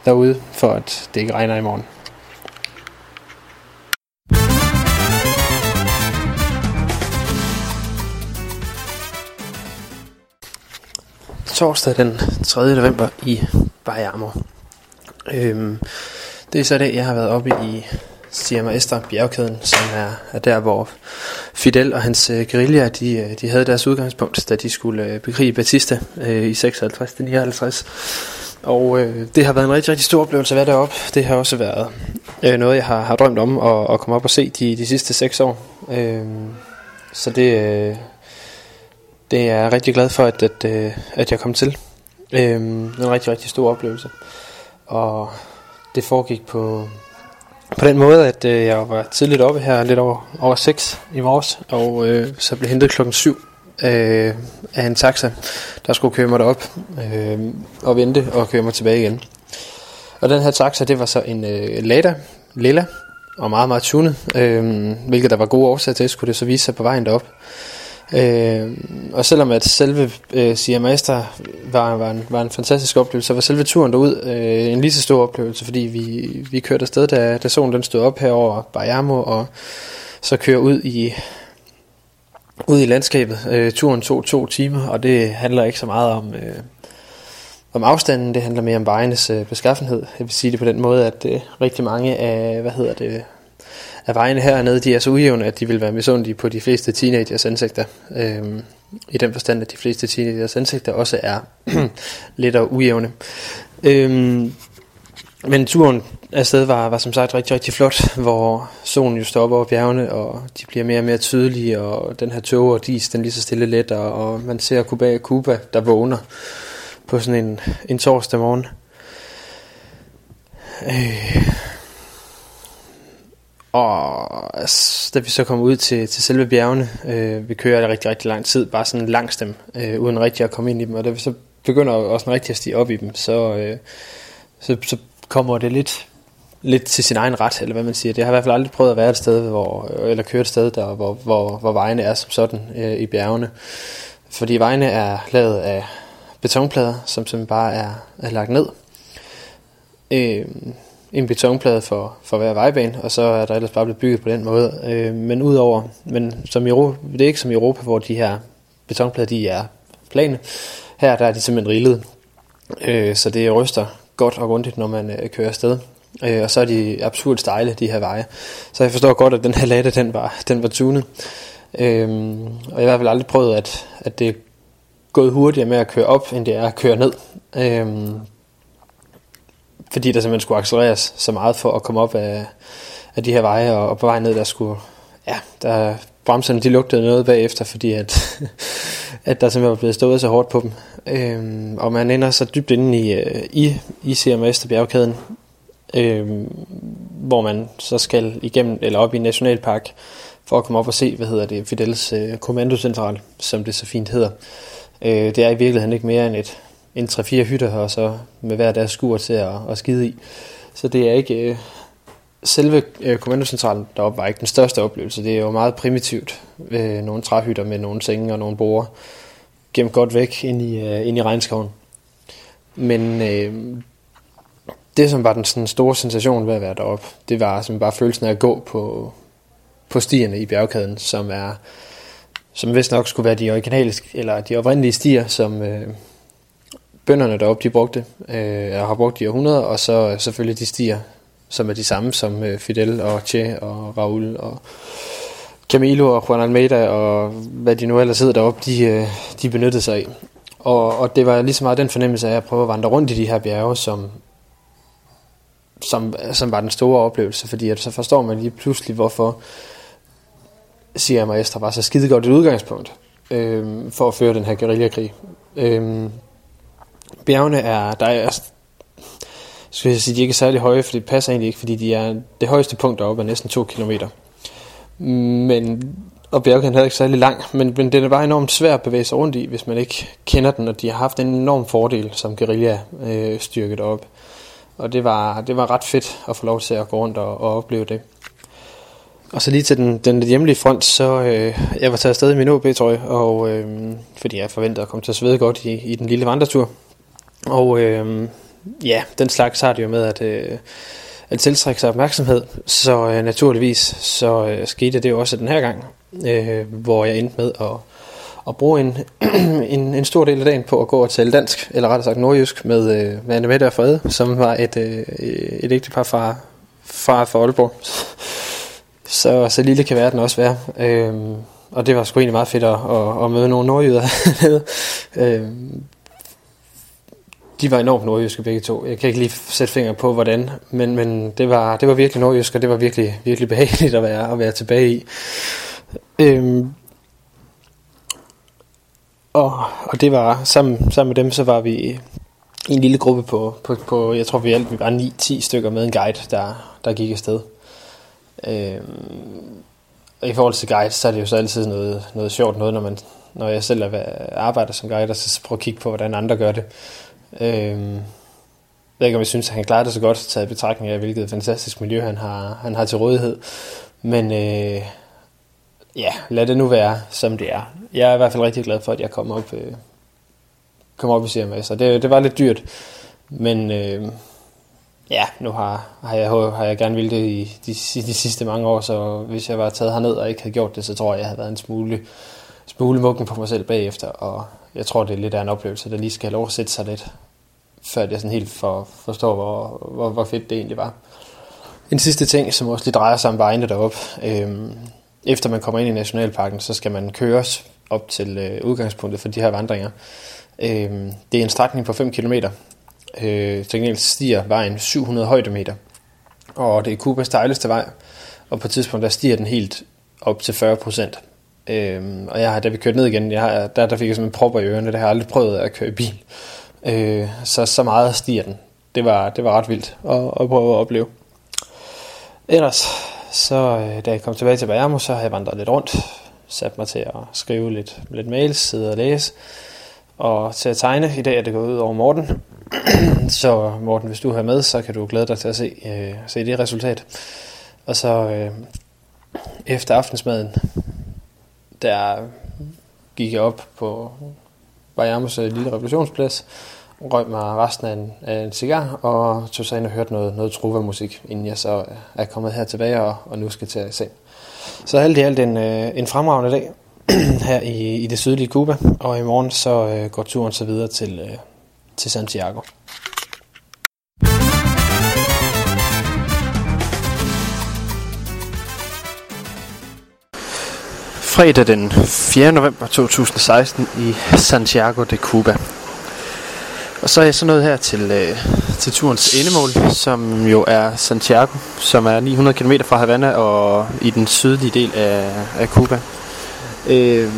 Speaker 1: derude, for at det ikke regner i morgen. Torsdag den 3. november i Bayamo. Øhm, det er så det, jeg har været oppe i Sierra Maestra bjergkæden, som er, er der, hvor Fidel og hans øh, guerilla, de, øh, de havde deres udgangspunkt, da de skulle øh, bekrige Batista øh, i 56-59. Og øh, det har været en rigtig, rigtig stor oplevelse at være deroppe. Det har også været øh, noget, jeg har, har drømt om at, at komme op og se de, de sidste seks år. Øh, så det, øh, det er jeg rigtig glad for, at, at, øh, at jeg kom til. Øh, en rigtig, rigtig stor oplevelse. Og det foregik på, på den måde, at øh, jeg var tidligt oppe her, lidt over, over 6 i morges, og øh, så blev hentet klokken 7 øh, af en taxa, der skulle køre mig derop øh, og vente og køre mig tilbage igen. Og den her taxa, det var så en øh, Lada, Lilla, og meget, meget tunet, øh, hvilket der var gode årsager til, skulle det så vise sig på vejen derop. Øh, og selvom at selve øh, Sierra Maestra var, var, en, var en fantastisk oplevelse, så var selve turen derud øh, en lige så stor oplevelse, fordi vi, vi kørte afsted, da, da solen den stod op herover Bayamo, og så kører ud i ud i landskabet. Øh, turen tog to timer, og det handler ikke så meget om, øh, om afstanden, det handler mere om vejenes øh, beskaffenhed. Jeg vil sige det på den måde, at øh, rigtig mange af, hvad hedder det, at vejene hernede, de er så ujævne, at de vil være misundelige på de fleste teenagers ansigter. Øhm, I den forstand, at de fleste teenagers ansigter også er lidt og ujævne. Øhm, men turen afsted var, var som sagt rigtig, rigtig flot, hvor solen jo stopper over bjergene, og de bliver mere og mere tydelige, og den her tog og dis, den lige så stille let, og, og man ser Cuba, Cuba, der vågner på sådan en, en torsdag morgen. Øh, og altså, da vi så kommer ud til, til selve bjergene, øh, vi kører det rigtig, rigtig lang tid, bare sådan langs dem, øh, uden rigtig at komme ind i dem. Og da vi så begynder også rigtig at stige op i dem, så, øh, så, så kommer det lidt, lidt til sin egen ret, eller hvad man siger. Det har i hvert fald aldrig prøvet at være et sted, hvor, eller køre et sted, der, hvor, hvor, hvor vejene er som sådan øh, i bjergene. Fordi vejene er lavet af betonplader, som simpelthen bare er, er lagt ned. Øh, en betonplade for, for hver vejbane, og så er der ellers bare blevet bygget på den måde. Øh, men udover, men som i Europa, det er ikke som i Europa, hvor de her betonplader, de er plane. Her der er de simpelthen rillet, øh, så det ryster godt og grundigt, når man øh, kører afsted. Øh, og så er de absurd stejle, de her veje. Så jeg forstår godt, at den her latte, den var, den var tunet. Øh, og jeg har i hvert fald aldrig prøvet, at, at det er gået hurtigere med at køre op, end det er at køre ned. Øh, fordi der simpelthen skulle accelereres så meget for at komme op af, af de her veje, og, og på vej ned, der skulle, ja, der bremserne de lugtede noget bagefter, fordi at, at der simpelthen var blevet stået så hårdt på dem. Øhm, og man ender så dybt inde i, øh, i, i CMS bjergkæden, øhm, hvor man så skal igennem, eller op i nationalpark, for at komme op og se, hvad hedder det, Fidels øh, kommandocentral, som det så fint hedder. Øh, det er i virkeligheden ikke mere end et, en 3-4 hytter, og så med hver deres skur til at, at skide i. Så det er ikke... Øh, selve øh, kommandocentralen deroppe var ikke den største oplevelse. Det er jo meget primitivt. Øh, nogle træhytter med nogle senge og nogle borer. Gemt godt væk ind i, øh, ind i regnskoven. Men øh, det, som var den sådan, store sensation ved at være deroppe, det var som bare følelsen af at gå på, på stierne i bjergkæden, som er som vist nok skulle være de originale, eller de oprindelige stier, som, øh, bønderne deroppe, de brugte, øh, har brugt i århundreder, og så selvfølgelig de stier, som er de samme som øh, Fidel og Che og Raul og Camilo og Juan Almeida og hvad de nu ellers hedder deroppe, de, øh, de benyttede sig af. Og, og det var lige så meget den fornemmelse af at prøve at vandre rundt i de her bjerge, som, som, som var den store oplevelse, fordi at så forstår man lige pludselig, hvorfor Sierra Maestra var så skide godt et udgangspunkt øh, for at føre den her guerillakrig. Øh, bjergene er, der er, skal jeg sige, de er ikke særlig høje, for det passer egentlig ikke, fordi de er, det højeste punkt deroppe er næsten 2 km. Men, og bjergkæden er ikke særlig lang, men, men den er bare enormt svær at bevæge sig rundt i, hvis man ikke kender den, og de har haft en enorm fordel som guerilla øh, styrket op. Og det var, det var ret fedt at få lov til at gå rundt og, og opleve det. Og så lige til den, den hjemlige front, så øh, jeg var taget afsted i min OB-trøje, og, øh, fordi jeg forventede at komme til at svede godt i, i den lille vandretur. Og øh, ja, den slags har det jo med at, øh, at tiltrække sig opmærksomhed. Så øh, naturligvis så øh, skete det jo også den her gang, øh, hvor jeg endte med at, at bruge en, en, en stor del af dagen på at gå og tale dansk, eller rettere sagt nordjysk, med, øh, med Anne Mette og Frede, som var et, øh, et ægtepar fra, fra, fra Aalborg. Så, så lille kan verden også være. Øh, og det var sgu egentlig meget fedt at, at, at møde nogle nordjyder. øh, de var enormt nordjyske begge to. Jeg kan ikke lige sætte fingre på, hvordan, men, men det, var, det var virkelig nordjysk, og det var virkelig, virkelig behageligt at være, at være tilbage i. Øhm, og, og det var, sammen, sammen med dem, så var vi i en lille gruppe på, på, på jeg tror vi alt, vi var 9-10 stykker med en guide, der, der gik afsted. Øhm, og i forhold til guide, så er det jo så altid noget, noget sjovt noget, når, man, når jeg selv arbejder som guide, og så prøver at kigge på, hvordan andre gør det. Øhm, ved ikke, om jeg synes, at han klarer det så godt, taget i betragtning af, hvilket fantastisk miljø han har, han har til rådighed. Men øh, ja, lad det nu være, som det er. Jeg er i hvert fald rigtig glad for, at jeg kom op, øh, kom op i CMS, og det, det var lidt dyrt. Men øh, ja, nu har, har, jeg, har jeg gerne ville det i de, de sidste mange år, så hvis jeg var taget herned og ikke havde gjort det, så tror jeg, jeg havde været en smule, smule mukken på mig selv bagefter, og jeg tror, det er lidt af en oplevelse, der lige skal have lov at sætte sig lidt, før jeg sådan helt for, forstår, hvor, hvor, hvor fedt det egentlig var. En sidste ting, som også lige drejer sig om vejene deroppe. Øhm, efter man kommer ind i Nationalparken, så skal man køres op til øh, udgangspunktet for de her vandringer. Øhm, det er en strækning på 5 km. Øh, til gengæld stiger vejen 700 højdemeter. Og det er Kubas dejligste vej. Og på et tidspunkt, der stiger den helt op til 40 procent. Øhm, og jeg har, da vi kørte ned igen, jeg har, der, der fik jeg en propper i ørerne. Det har jeg aldrig prøvet at køre i bil. Øh, så så meget stiger den. Det var, det var ret vildt at, at prøve at opleve. Ellers, så øh, da jeg kom tilbage til Bayamo, så har jeg vandret lidt rundt, sat mig til at skrive lidt, lidt mails, sidde og læse, og til at tegne. I dag er det gået ud over Morten. så Morten, hvis du har med, så kan du glæde dig til at se, øh, se det resultat. Og så øh, efter aftensmaden, der gik jeg op på Bayamos øh, lille revolutionsplads, røg mig resten af en, af en cigar, og tog sig ind og hørte noget, noget truva-musik, inden jeg så er kommet her tilbage, og, og nu skal til se. Så alt i alt en, øh, en fremragende dag her i, i det sydlige Cuba, og i morgen så øh, går turen så videre til, øh, til Santiago. Fredag den 4. november 2016 i Santiago de Cuba. Og så er jeg så nået her til, øh, til turens endemål, som jo er Santiago, som er 900 km fra Havana og i den sydlige del af, af Cuba. Øh,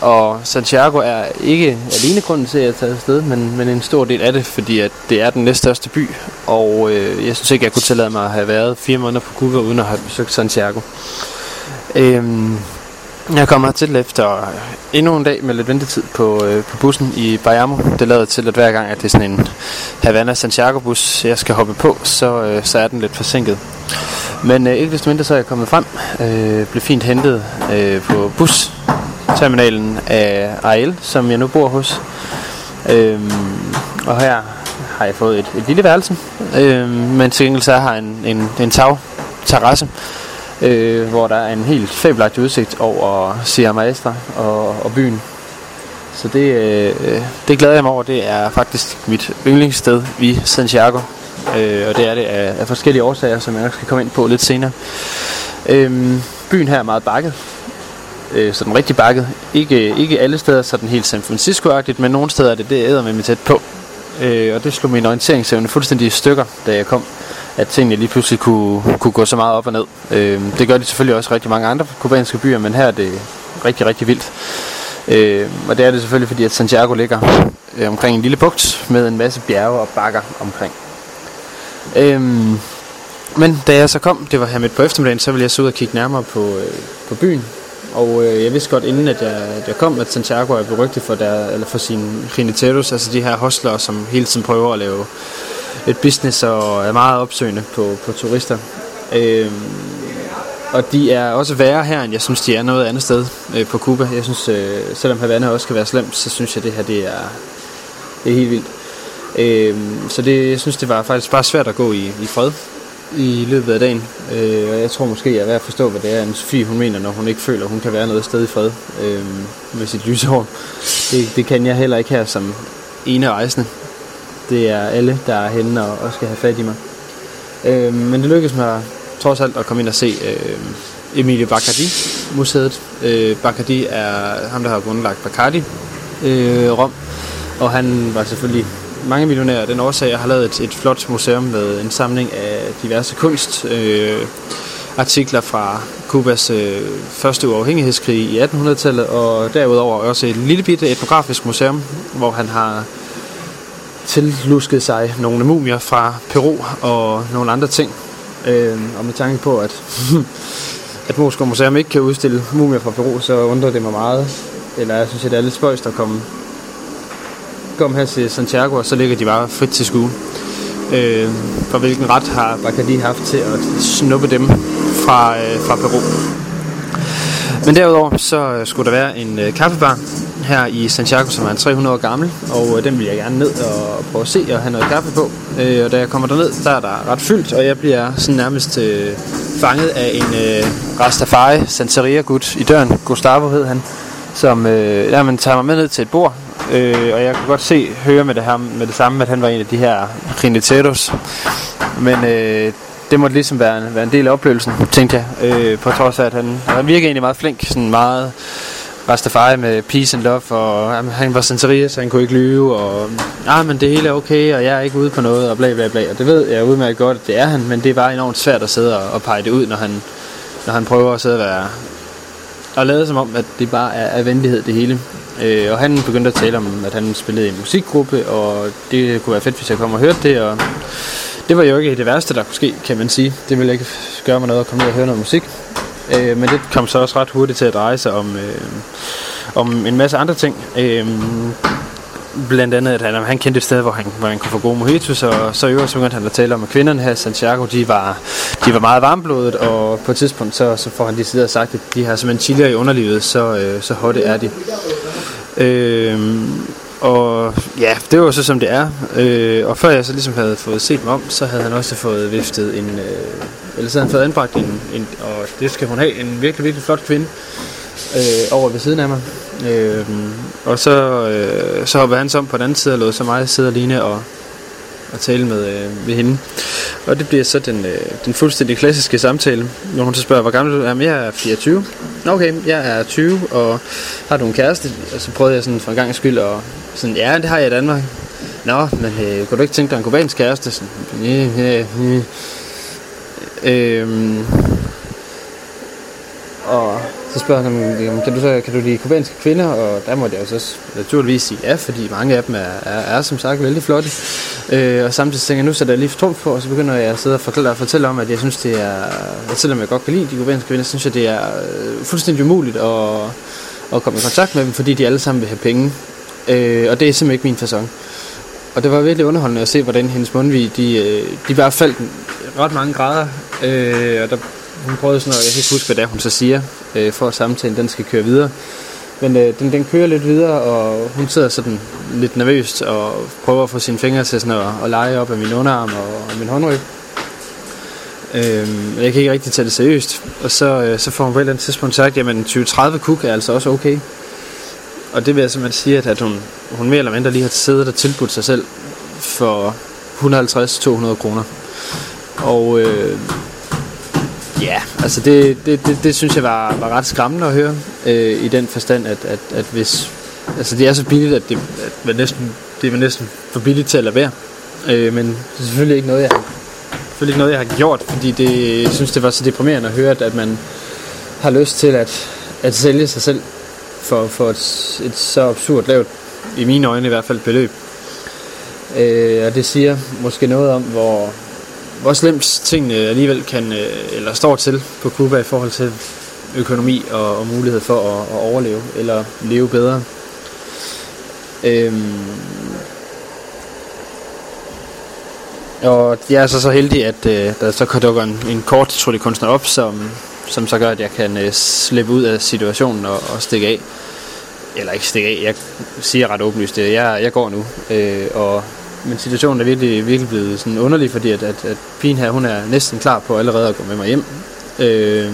Speaker 1: og Santiago er ikke alene grunden til, at jeg er taget afsted, men, men en stor del af det, fordi at det er den næststørste by, og øh, jeg synes ikke, jeg kunne tillade mig at have været fire måneder på Cuba, uden at have besøgt Santiago. Øh, jeg kommer til efter endnu en dag med lidt ventetid på, øh, på bussen i Bayamo. Det lader til, at hver gang, at det er sådan en Havana-Santiago-bus, jeg skal hoppe på, så, øh, så er den lidt forsinket. Men øh, ikke desto mindre, så er jeg kommet frem. Øh, blev fint hentet øh, på busterminalen af Ariel, som jeg nu bor hos. Øh, og her har jeg fået et, et lille værelse, øh, men til gengæld så har jeg en, en, en tag terrasse øh, hvor der er en helt fabelagtig udsigt over Sierra Maestra og, og byen. Så det, øh, det glæder jeg mig over. Det er faktisk mit yndlingssted i Santiago. Øh, og det er det af, af forskellige årsager, som jeg nok skal komme ind på lidt senere. Øh, byen her er meget bakket. Øh, så den er rigtig bakket. Ikke, ikke alle steder så den helt San Francisco-agtigt, men nogle steder er det, det æder med mig tæt på. Øh, og det slog min orienteringsevne fuldstændig i stykker, da jeg kom at tingene lige pludselig kunne, kunne gå så meget op og ned. Øh, det gør de selvfølgelig også rigtig mange andre kubanske byer, men her er det rigtig, rigtig vildt. Øh, og det er det selvfølgelig, fordi at Santiago ligger øh, omkring en lille bugt med en masse bjerge og bakker omkring. Øh, men da jeg så kom, det var her midt på eftermiddagen, så ville jeg så ud og kigge nærmere på, øh, på byen. Og øh, jeg vidste godt inden, at jeg, at jeg kom, at Santiago er berygtet for, der, eller for sine rineteros, altså de her hostler, som hele tiden prøver at lave et business og er meget opsøgende på, på turister. Øhm, og de er også værre her, end jeg synes, de er noget andet sted øh, på Cuba. Jeg synes, øh, selvom Havana også kan være slemt, så synes jeg, det her det er, det er helt vildt. Øhm, så det, jeg synes, det var faktisk bare svært at gå i, i fred i løbet af dagen. Øh, og jeg tror måske, jeg er ved at forstå, hvad det er, en Sofie hun mener, når hun ikke føler, hun kan være noget sted i fred øh, med sit lyshår. Det, det kan jeg heller ikke her som ene rejsende det er alle, der er henne og, og skal have fat i mig. Øh, men det lykkedes mig trods alt at komme ind og se øh, Emilio Bacardi-museet. Øh, Bacardi er ham, der har grundlagt Bacardi øh, Rom, og han var selvfølgelig mange millionærer den årsag, jeg har lavet et, et flot museum med en samling af diverse kunst, øh, artikler fra Kubas øh, første uafhængighedskrig i 1800-tallet, og derudover også et lille bitte etnografisk museum, hvor han har tillusket sig nogle mumier fra Peru og nogle andre ting. Øh, og med tanke på, at, at Moskva Museum ikke kan udstille mumier fra Peru, så undrer det mig meget. Eller jeg synes, at det er lidt spøjst at komme, komme her til Santiago, og så ligger de bare frit til skue. Øh, for hvilken ret har Bacardi haft til at snuppe dem fra, øh, fra Peru. Men derudover så øh, skulle der være en øh, kaffebar her i Santiago, som er 300 år gammel, og øh, den vil jeg gerne ned og prøve at se og have noget kaffe på. Øh, og da jeg kommer derned, der er der ret fyldt, og jeg bliver sådan nærmest øh, fanget af en øh, Rastafari Santeria-gut i døren. Gustavo hed han, som øh, ja, man tager mig med ned til et bord, øh, og jeg kunne godt se, høre med det, her, med det samme, at han var en af de her rineteros. Men øh, det måtte ligesom være en, være en del af oplevelsen, tænkte jeg. Øh, på trods af, at han, han virker egentlig meget flink, sådan meget Rastafari med peace and love, og jamen, han var Santeria, så han kunne ikke lyve, og ah, men det hele er okay, og jeg er ikke ude på noget, og bla bla bla. Og det ved jeg udmærket godt, at det er han, men det er bare enormt svært at sidde og, og pege det ud, når han, når han prøver at sidde og være og lade som om, at det bare er, er venlighed det hele. Øh, og han begyndte at tale om, at han spillede i en musikgruppe, og det kunne være fedt, hvis jeg kom og hørte det, og det var jo ikke det værste, der kunne ske, kan man sige. Det ville ikke gøre mig noget at komme ned og høre noget musik. Øh, men det kom så også ret hurtigt til at dreje sig om, øh, om en masse andre ting. Øh, blandt andet, at han, han kendte et sted, hvor han, hvor han kunne få gode mojitos, og så i øvrigt begyndte han at tale om, at kvinderne her i Santiago, de var, de var meget varmblodet, og på et tidspunkt, så, så får han lige siddet og sagt, at de har simpelthen chilier i underlivet, så, øh, så hotte er de. Øh, og ja, det var så som det er. Øh, og før jeg så ligesom havde fået set mig om, så havde han også fået viftet en... Øh, eller så havde han fået anbragt en, en... Og det skal hun have, en virkelig, virkelig flot kvinde øh, over ved siden af mig. Øh, og så, øh, så hoppede han så om på den anden side og lod så mig sidde alene og, at tale med, øh, med hende. Og det bliver så den, øh, den fuldstændig klassiske samtale, når hun så spørger, hvor gammel du er. Jamen, jeg er 24. Okay, jeg er 20, og har du en kæreste? Og så prøvede jeg sådan for en gang skyld, og sådan, ja, det har jeg i Danmark. Nå, men øh, kunne du ikke tænke dig en kubansk kæreste? Sådan, øh, øh, øh. Øhm, og så spørger han, kan du, så, kan du lide kubanske kvinder? Og der måtte jeg jo så naturligvis sige ja, fordi mange af dem er, er, er som sagt vældig flotte. Øh, og samtidig tænker jeg, nu sætter jeg lige for på, og så begynder jeg at sidde og fortælle, og fortælle om, at jeg synes, det er, at selvom jeg godt kan lide de kubanske kvinder, synes jeg, det er øh, fuldstændig umuligt at, at komme i kontakt med dem, fordi de alle sammen vil have penge. Øh, og det er simpelthen ikke min façon. Og det var virkelig underholdende at se, hvordan hendes mundvig, de, øh, de bare faldt ret mange grader. Øh, og der, hun prøvede sådan noget, jeg kan ikke huske, hvad det er, hun så siger, øh, for at samtalen den skal køre videre. Men øh, den, den kører lidt videre, og hun sidder sådan lidt nervøst og prøver at få sine fingre til sådan at, at lege op af min underarm og, og min håndryg. Øh, jeg kan ikke rigtig tage det seriøst. Og så, øh, så får hun på et eller andet tidspunkt sagt, jamen 20-30 kuk er altså også okay. Og det vil jeg simpelthen sige, at, at hun, hun mere eller mindre lige har siddet og tilbudt sig selv for 150-200 kroner. Og øh, ja, altså det, det, det, det synes jeg var, var ret skræmmende at høre, øh, i den forstand, at, at, at hvis, altså det er så billigt, at det, at man næsten, det er næsten for billigt til at lade være. Øh, men det er selvfølgelig ikke noget, jeg selvfølgelig ikke noget, jeg har gjort, fordi det, jeg synes, det var så deprimerende at høre, at, at man har lyst til at, at sælge sig selv for, for et, et så absurd lavt, i mine øjne i hvert fald, beløb. Øh, og det siger måske noget om, hvor, hvor slemt tingene alligevel kan, øh, eller står til på Cuba i forhold til økonomi og, og mulighed for at, at overleve, eller leve bedre. Øhm, og jeg er så så heldig, at øh, der så dukker en, en kort tryllekunstner op, som, som så gør, at jeg kan øh, slippe ud af situationen og, og stikke af. Eller ikke stikke af, jeg siger ret åbenlyst det. Jeg, jeg går nu, øh, og men situationen er virkelig, virkelig blevet sådan underlig, fordi at, at, at pigen her, hun er næsten klar på allerede at gå med mig hjem. Øh,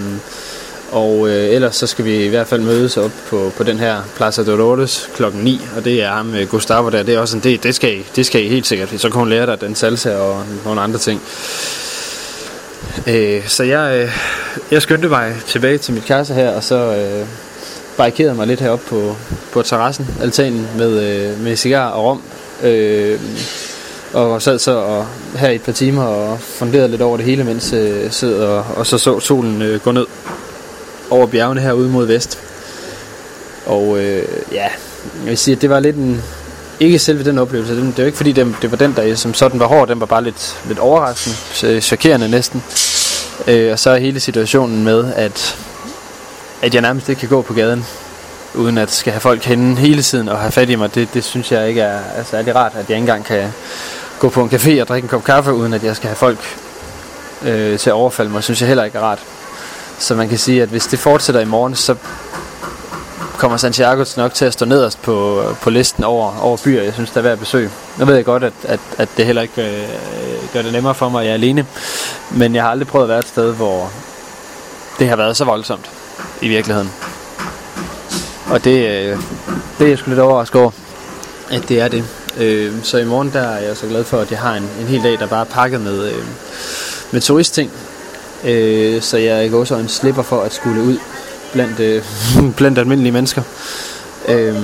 Speaker 1: og øh, ellers så skal vi i hvert fald mødes op på, på den her Plaza Dolores klokken 9, og det er ham med Gustavo der. Det er også en del, det skal I, det skal I helt sikkert, så kan hun lære dig den salsa og nogle andre ting. Øh, så jeg, øh, jeg skyndte mig tilbage til mit kasse her, og så øh, barrikerede mig lidt heroppe på, på terrassen, altanen, med, øh, med cigar og rom. Øh, og sad så og, her i et par timer og funderede lidt over det hele, mens øh, sad og, og så så solen øh, gå ned over bjergene herude mod vest. Og øh, ja, jeg vil sige, at det var lidt en, ikke selve den oplevelse, det, det var ikke fordi, det, det var den, der som sådan var hård, den var bare lidt, lidt overraskende, chokerende næsten. Øh, og så er hele situationen med, at, at jeg nærmest ikke kan gå på gaden, uden at skal have folk henne hele tiden og have fat i mig, det, det synes jeg ikke er, er særlig rart, at jeg ikke engang kan
Speaker 2: gå på en café og drikke en kop kaffe, uden at jeg skal have folk øh, til at overfalde mig, synes jeg heller ikke er rart. Så man kan sige, at hvis det fortsætter i morgen, så kommer Santiago nok til at stå nederst på, på listen over, over byer, jeg synes, der er værd at besøge. Nu ved jeg godt, at, at, at det heller ikke øh, gør det nemmere for mig, at jeg er alene. Men jeg har aldrig prøvet at være et sted, hvor det har været så voldsomt i virkeligheden. Og det, øh, det er jeg sgu lidt overrasket over, at det er det. Øh, så i morgen der er jeg så glad for, at jeg har en, en hel dag, der bare er pakket med, øh, med turistting. Øh, så jeg går så en slipper for at skulle ud blandt, øh, blandt almindelige mennesker. Øh,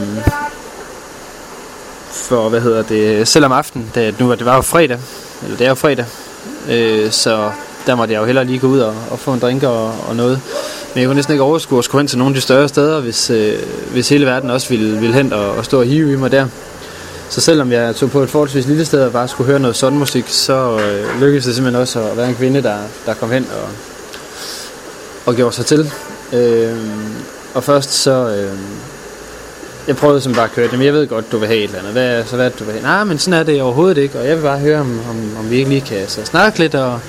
Speaker 2: for hvad hedder det, selv om aftenen, det, nu var, det var jo fredag, eller det er jo fredag, øh, så der måtte jeg jo hellere lige gå ud og, og få en drink og, og noget. Men jeg kunne næsten ikke overskue at skulle hen til nogle af de større steder, hvis, øh, hvis hele verden også ville, ville hen og, og stå og hive i mig der. Så selvom jeg tog på et forholdsvis lille sted og bare skulle høre noget sådan musik, så øh, lykkedes det simpelthen også at være en kvinde, der, der kom hen og, og gjorde sig til. Øh, og først så... Øh, jeg prøvede som bare at køre det, men jeg ved godt, du vil have et eller andet. Hvad, så hvad du vil have? Nej, men sådan er det overhovedet ikke, og jeg vil bare høre, om, om, om vi ikke lige kan så snakke lidt og,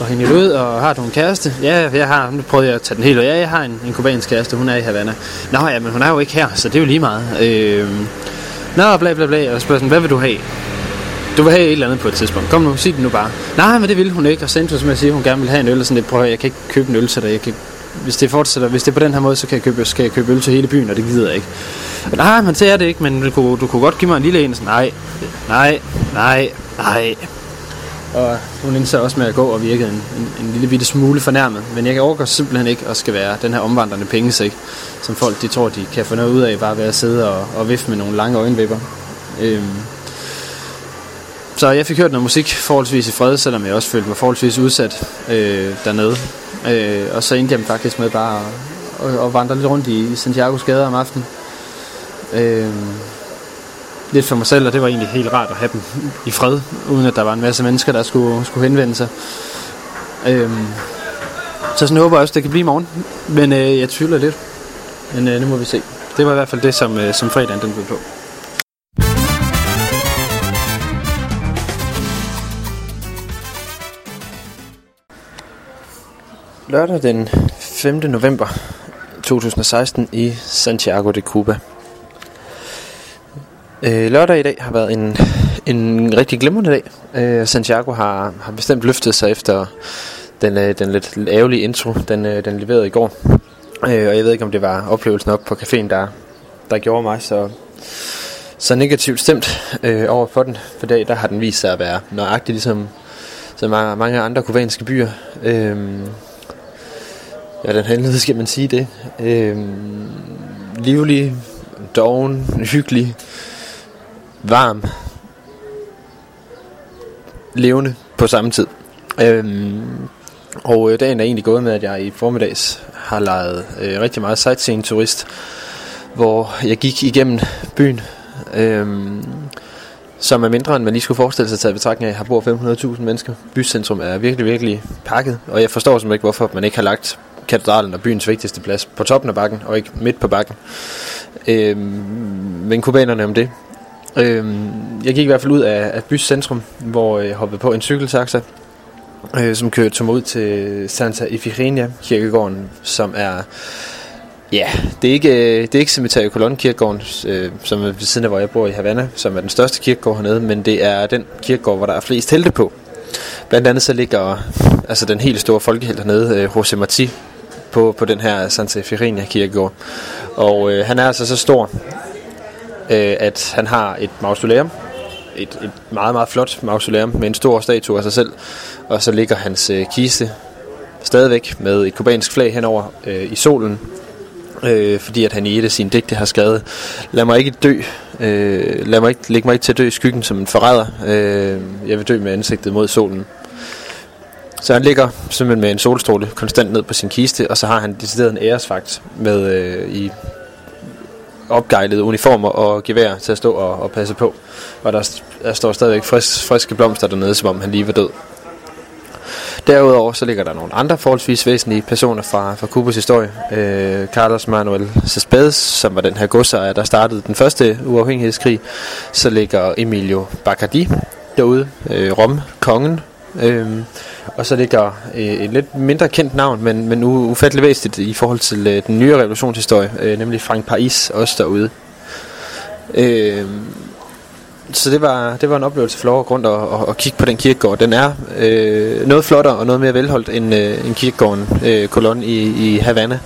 Speaker 2: og hænge ud, og har du en kæreste? Ja, jeg har, nu prøvede jeg at tage den helt, ud. ja, jeg har en, en kubansk kæreste, hun er i Havana. Nå ja, men hun er jo ikke her, så det er jo lige meget. Øh, Nå, bla bla bla, og spørger sådan, hvad vil du have? Du vil have et eller andet på et tidspunkt. Kom nu, sig det nu bare. Nej, men det ville hun ikke. Og sendte som jeg siger, hun gerne vil have en øl. Og sådan lidt, prøv at jeg kan ikke købe en øl til dig. Jeg kan, hvis det fortsætter, hvis det er på den her måde, så kan jeg købe, skal jeg købe øl til hele byen, og det gider jeg ikke. Nej, men det er det ikke, men du kunne, du kunne godt give mig en lille en. Sådan, nej, nej, nej, nej. Og hun indser også med at gå og virke en, en, en lille bitte smule fornærmet. Men jeg overgår simpelthen ikke at skal være den her omvandrende pengesæk, som folk de tror, de kan få noget ud af bare ved at sidde og, og vifte med nogle lange øjenvipper. Øhm. Så jeg fik hørt noget musik forholdsvis i fred, selvom jeg også følte mig forholdsvis udsat øh, dernede. Øh, og så endte jeg faktisk med bare at, at, at vandre lidt rundt i Santiagos gader om aftenen. Øh, lidt for mig selv, og det var egentlig helt rart at have dem i fred, uden at der var en masse mennesker, der skulle, skulle henvende sig. Øh, så sådan håber jeg også, det kan blive i morgen. Men øh, jeg tvivler lidt. Men øh, nu må vi se. Det var i hvert fald det, som, øh, som fredagen den blev på.
Speaker 1: Lørdag den 5. november 2016 i Santiago de Cuba. Øh, lørdag i dag har været en, en rigtig glimrende dag. Øh, Santiago har, har bestemt løftet sig efter den, øh, den lidt ærgerlige intro, den, øh, den leverede i går. Øh, og jeg ved ikke, om det var oplevelsen op på caféen, der, der gjorde mig så, så negativt stemt øh, over for den. For dag der har den vist sig at være nøjagtig ligesom så mange, mange andre kubanske byer. Øh, ja, den helvede skal man sige det. Øh, livlig, doven, hyggelig, varm, levende på samme tid. Øhm, og øh, dagen er egentlig gået med, at jeg i formiddags har lejet øh, rigtig meget sightseeing-turist, hvor jeg gik igennem byen, øhm, som er mindre, end man lige skulle forestille sig, at betragtning af, at her bor 500.000 mennesker. Bycentrum er virkelig, virkelig pakket, og jeg forstår simpelthen ikke, hvorfor man ikke har lagt katedralen og byens vigtigste plads på toppen af bakken, og ikke midt på bakken. Øh, men kubanerne om det. Øh, jeg gik i hvert fald ud af, af bys centrum, hvor jeg hoppede på en cykeltaxa, øh, som kørte mig ud til Santa Ifigenia kirkegården, som er Ja, det er ikke, øh, det er ikke Cemeterio Colon kirkegården, øh, som er ved siden af, hvor jeg bor i Havana, som er den største kirkegård hernede, men det er den kirkegård, hvor der er flest helte på. Blandt andet så ligger altså den helt store folkehelt hernede, øh, José Martí, på, på den her Santa Ifigenia kirkegård. Og øh, han er altså så stor, øh, at han har et mausoleum, et, et meget, meget flot mausoleum med en stor statue af sig selv, og så ligger hans øh, kiste stadigvæk med et kubansk flag henover øh, i solen, øh, fordi at han i et af sine digte har skrevet, lad mig ikke dø, øh, lad mig ikke, læg mig ikke til at dø i skyggen som en forræder, øh, jeg vil dø med ansigtet mod solen. Så han ligger simpelthen med en solstråle konstant ned på sin kiste, og så har han decideret en æresfakt med øh, i opgejlede uniformer og gevær til at stå og, og passe på. Og der, der står stadigvæk frisk, friske blomster dernede, som om han lige var død. Derudover så ligger der nogle andre forholdsvis væsentlige personer fra, fra Kubas historie. Øh, Carlos Manuel Cespedes, som var den her godsejer, der startede den første uafhængighedskrig. Så ligger Emilio Bacardi,
Speaker 2: derude. Øh, Rom, kongen. Øh, og så ligger øh, et lidt mindre kendt navn, men, men ufattelig væsentligt i forhold til øh, den nye revolutionshistorie, øh, nemlig Frank Paris, også derude. Øhm, så det var, det var en oplevelse for lov og grund at, at, at kigge på den kirkegård. Den er øh, noget flottere og noget mere velholdt end, øh, end kirkegården øh, Colon i, i Havana.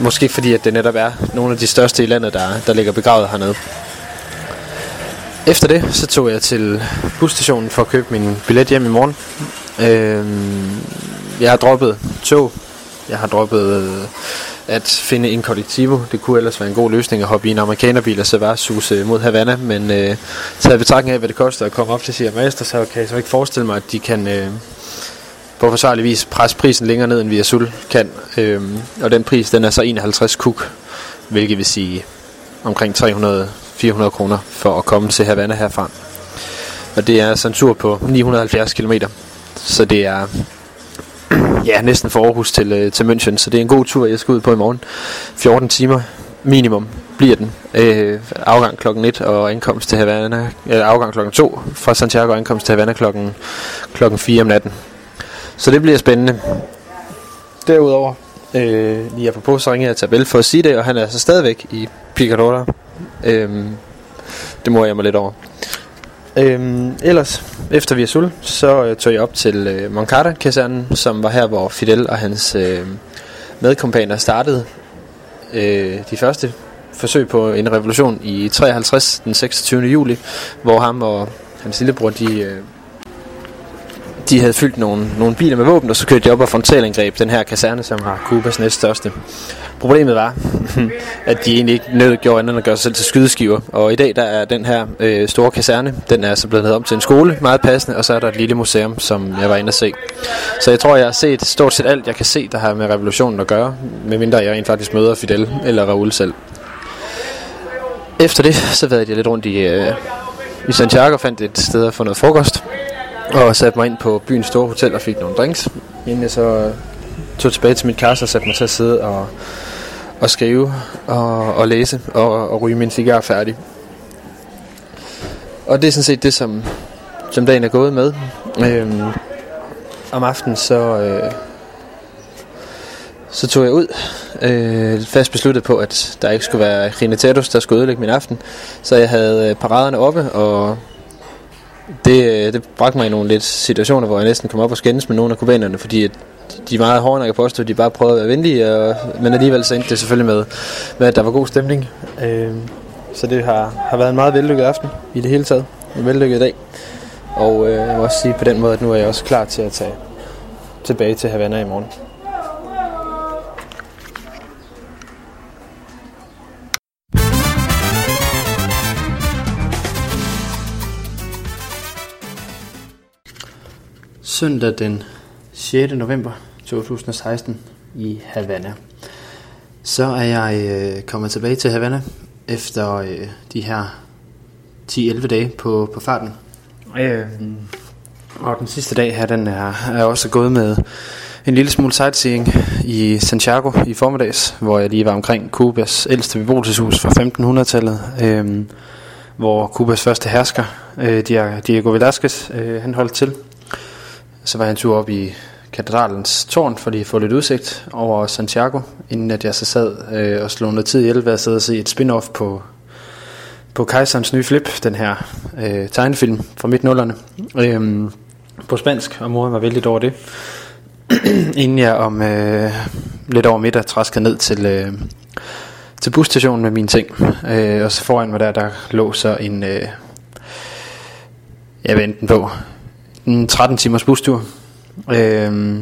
Speaker 2: Måske fordi, at det netop er nogle af de største i landet, der, der ligger begravet hernede. Efter det, så tog jeg til busstationen for at købe min billet hjem i morgen. Øh, jeg har droppet tog. Jeg har droppet øh, at finde en kollektivo. Det kunne ellers være en god løsning at hoppe i en amerikanerbil og så være suse mod Havana. Men øh, taget betragtning af, hvad det koster at komme op til Sierra Master, så kan jeg så ikke forestille mig, at de kan... Øh, på forsvarlig vis presse prisen længere ned, end vi Sul kan. Øhm, og den pris, den er så 51 kuk, hvilket vil sige omkring 300 400 kroner for at komme til Havana herfra. Og det er altså en tur på 970 km. Så det er ja, næsten fra Aarhus til, øh, til München. Så det er en god tur, jeg skal ud på i morgen. 14 timer minimum bliver den. Øh, afgang klokken 1 og ankomst til Havana. Øh, afgang klokken 2 fra Santiago og ankomst til Havana klokken, klokken 4 om natten. Så det bliver spændende. Derudover, øh, lige apropos, så ringer jeg til Abel for at sige det, og han er altså stadigvæk i Picadora. Øhm, det må jeg mig lidt over. Øhm, ellers, efter vi er sul, så øh, tog jeg op til øh, Moncada-kasernen, som var her, hvor Fidel og hans øh, medkompaner startede øh, de første forsøg på en revolution i 53, den 26. juli, hvor ham og hans lillebror, de, øh, de havde fyldt nogle, nogle biler med våben, og så kørte de op og frontalangreb den her kaserne, som har Kubas næststørste. Problemet var, at de egentlig ikke nød gjorde andet end at gøre sig selv til skydeskiver. Og i dag der er den her øh, store kaserne, den er så blevet lavet om til en skole, meget passende, og så er der et lille museum, som jeg var inde at se. Så jeg tror, jeg har set stort set alt, jeg kan se, der har med revolutionen at gøre, medmindre jeg rent faktisk møder Fidel eller Raul selv. Efter det, så været jeg lidt rundt i, øh, i Santiago og fandt et sted at få noget frokost. Og satte mig ind på byens store hotel og fik nogle drinks, inden jeg så øh, tog tilbage til mit kæreste og satte mig til at sidde og, og skrive og, og læse og, og ryge min cigar færdig. Og det er sådan set det, som, som dagen er gået med. Øhm, om aftenen så, øh, så tog jeg ud, øh, fast besluttet på, at der ikke skulle være Riniteros, der skulle ødelægge min aften. Så jeg havde øh, paraderne oppe, og det, øh, det bragte mig i nogle lidt situationer, hvor jeg næsten kom op og skændes med nogle af kubanerne, fordi at de er meget hårde, når jeg påstår, de bare prøvede at være venlige, og, men alligevel så endte det selvfølgelig med, med, at der var god stemning. Øh, så det har, har været en meget vellykket aften i det hele taget. En vellykket dag. Og øh, jeg vil også sige på den måde, at nu er jeg også klar til at tage tilbage til Havana i morgen. Søndag den 6. november 2016 i Havana. Så er jeg øh, kommet tilbage til Havana efter øh, de her 10-11 dage på, på farten. Øh, og den sidste dag her, den er, er også gået med en lille smule sightseeing i Santiago i formiddags, hvor jeg lige var omkring Kubas ældste beboelseshus fra 1500-tallet, øh, hvor Kubas første hersker, øh, Diego Velázquez, øh, han holdt til. Så var jeg en tur op i katedralens tårn, for lige at få lidt udsigt over Santiago, inden at jeg så sad øh, og slog noget tid ihjel ved at sidde og se et spin-off på, på Kejserens nye flip, den her øh, tegnefilm fra midt nullerne, øh, på spansk, og mor var vældig over det. inden jeg om øh, lidt over middag traskede ned til, øh, til busstationen med mine ting. Øh, og så foran mig der, der lå så en, øh, jeg venten på, en 13 timers bustur øh,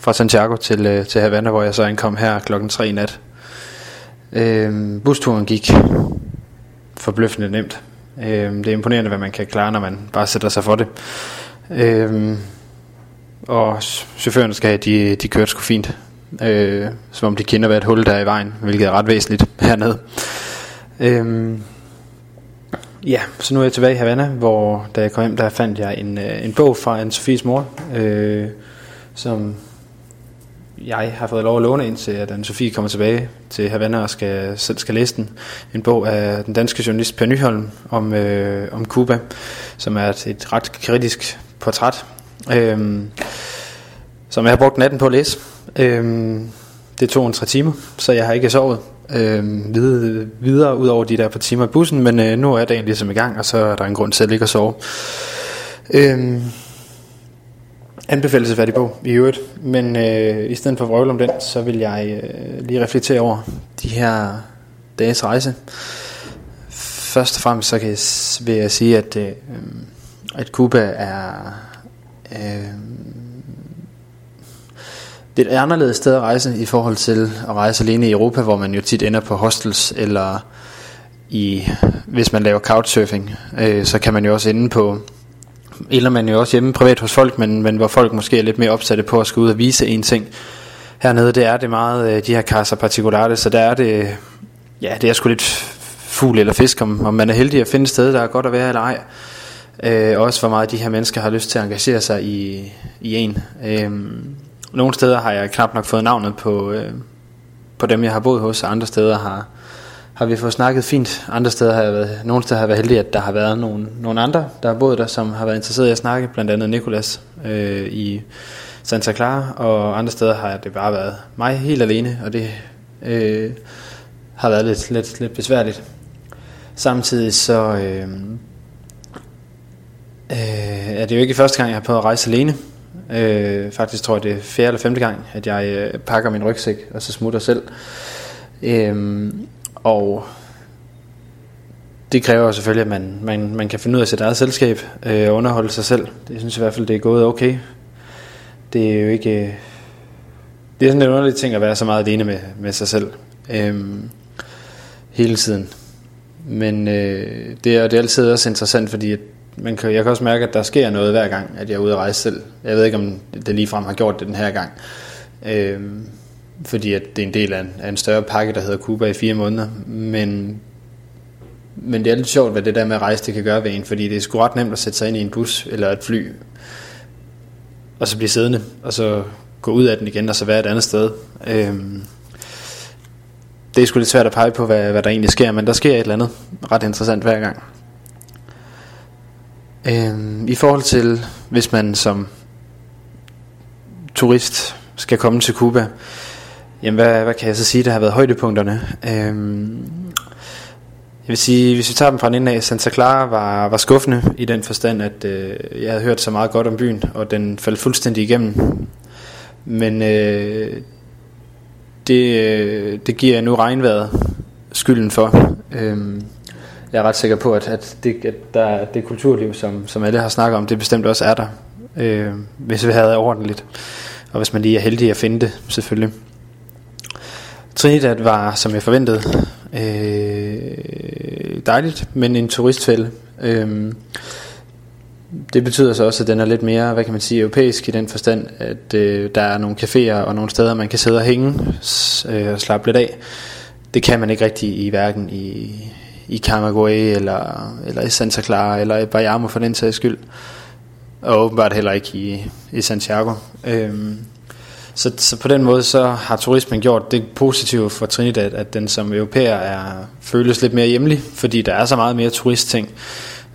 Speaker 2: fra Santiago til, øh, til Havana, hvor jeg så ankom her klokken 3 i nat. Øh, busturen gik forbløffende nemt. Øh, det er imponerende, hvad man kan klare, når man bare sætter sig for det. Øh, og chaufførerne skal have, de, de kørte sgu fint. Øh, som om de kender, hvad et hul der er i vejen, hvilket er ret væsentligt hernede. Øh, Ja, så nu er jeg tilbage i Havana, hvor da jeg kom hjem, der fandt jeg en, øh, en bog fra anne Sofies mor, øh, som jeg har fået lov at låne ind til, at anne Sofie kommer tilbage til Havana og skal, selv skal læse den. En bog af den danske journalist Per Nyholm om, øh, om Cuba, som er et, et ret kritisk portræt, øh, som jeg har brugt natten på at læse. Øh, det tog en tre timer, så jeg har ikke sovet øh, videre, videre ud over de der par timer i bussen, men øh, nu er dagen ligesom i gang, og så er der en grund til at ligge og sove. Øh, anbefalesværdig bog i øvrigt, men øh, i stedet for vrøvle om den, så vil jeg øh, lige reflektere over de her dages rejse. Først og fremmest så kan jeg, vil jeg sige, at, øh, at Cuba er øh, det er et anderledes sted at rejse i forhold til at rejse alene i Europa, hvor man jo tit ender på hostels, eller i, hvis man laver couchsurfing, øh, så kan man jo også ende på, eller man jo også hjemme privat hos folk, men, men hvor folk måske er lidt mere opsatte på at skulle ud og vise en ting. Hernede, det er det meget, øh, de her casa particulare, så der er det, ja, det er sgu lidt fugl eller fisk, om, om man er heldig at finde et sted, der er godt at være eller ej. Øh, også hvor meget de her mennesker har lyst til at engagere sig i, i en. Øh, nogle steder har jeg knap nok fået navnet på, øh, på dem, jeg har boet hos, og andre steder har, har vi fået snakket fint. Andre steder har jeg været, nogle steder har jeg været heldig, at der har været nogle, nogle andre, der har boet der, som har været interesseret i at snakke, blandt andet Nikolas øh, i Santa Clara, og andre steder har det bare været mig helt alene, og det øh, har været lidt, lidt, lidt besværligt. Samtidig så øh, øh, er det jo ikke første gang, jeg har prøvet at rejse alene. Øh, faktisk tror jeg, det er fjerde eller femte gang, at jeg øh, pakker min rygsæk, og så smutter selv. Øh, og det kræver selvfølgelig, at man, man, man kan finde ud af sit eget selskab øh, og underholde sig selv. Det synes jeg i hvert fald, det er gået okay. Det er jo ikke... Øh, det er sådan en underlig ting at være så meget alene med, med sig selv. Øh, hele tiden. Men øh, det, er, det er altid også interessant, fordi at man kan, jeg kan også mærke, at der sker noget hver gang, at jeg er ude at rejse selv. Jeg ved ikke, om det ligefrem har gjort det den her gang. Øh, fordi at det er en del af en, af en større pakke, der hedder Cuba i fire måneder. Men, men det er lidt sjovt, hvad det der med at rejse, det kan gøre ved en, fordi det er sgu ret nemt at sætte sig ind i en bus eller et fly, og så blive siddende, og så gå ud af den igen, og så være et andet sted. Øh, det er sgu lidt svært at pege på, hvad, hvad der egentlig sker, men der sker et eller andet ret interessant hver gang. Øhm, I forhold til, hvis man som turist skal komme til Cuba, jamen hvad, hvad kan jeg så sige, der har været højdepunkterne? Øhm, jeg vil sige, hvis vi tager dem fra en af, Santa Clara var, var skuffende i den forstand, at øh, jeg havde hørt så meget godt om byen, og den faldt fuldstændig igennem. Men øh, det, øh, det giver jeg nu regnvejret skylden for. Øhm, jeg er ret sikker på, at, at, det, at der, det kulturliv, som, som alle har snakket om, det bestemt også er der, øh, hvis vi havde ordentligt. Og hvis man lige er heldig at finde det, selvfølgelig. Trinidad var, som jeg forventede, øh, dejligt, men en turistfælde. Øh, det betyder så også, at den er lidt mere, hvad kan man sige, europæisk i den forstand, at øh, der er nogle caféer og nogle steder, man kan sidde og hænge øh, og slappe lidt af. Det kan man ikke rigtig i hverken i, i Camagüey eller, eller i Santa Clara eller i Bayamo for den sags skyld. Og åbenbart heller ikke i, i Santiago. Øhm, så, så på den måde så har turismen gjort det positive for Trinidad, at den som europæer er, føles lidt mere hjemlig, fordi der er så meget mere turistting,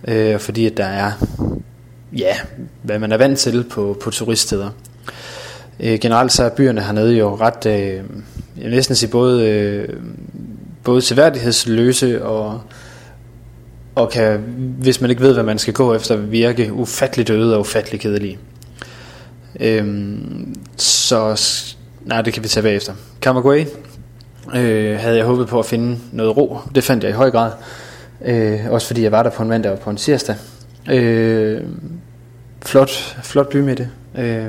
Speaker 2: øh, fordi at der er, ja, hvad man er vant til på, på turiststeder. Øh, generelt så er byerne hernede jo ret, øh, jeg vil næsten sige både, øh, både seværdighedsløse og, og kan, hvis man ikke ved, hvad man skal gå efter, virke ufattelig døde og ufattelig kedelige. Øhm, så nej, det kan vi tage bagefter. Camagüey øh, havde jeg håbet på at finde noget ro. Det fandt jeg i høj grad. Øh, også fordi jeg var der på en mandag og på en tirsdag. Øh, flot, flot bymidte. Øh,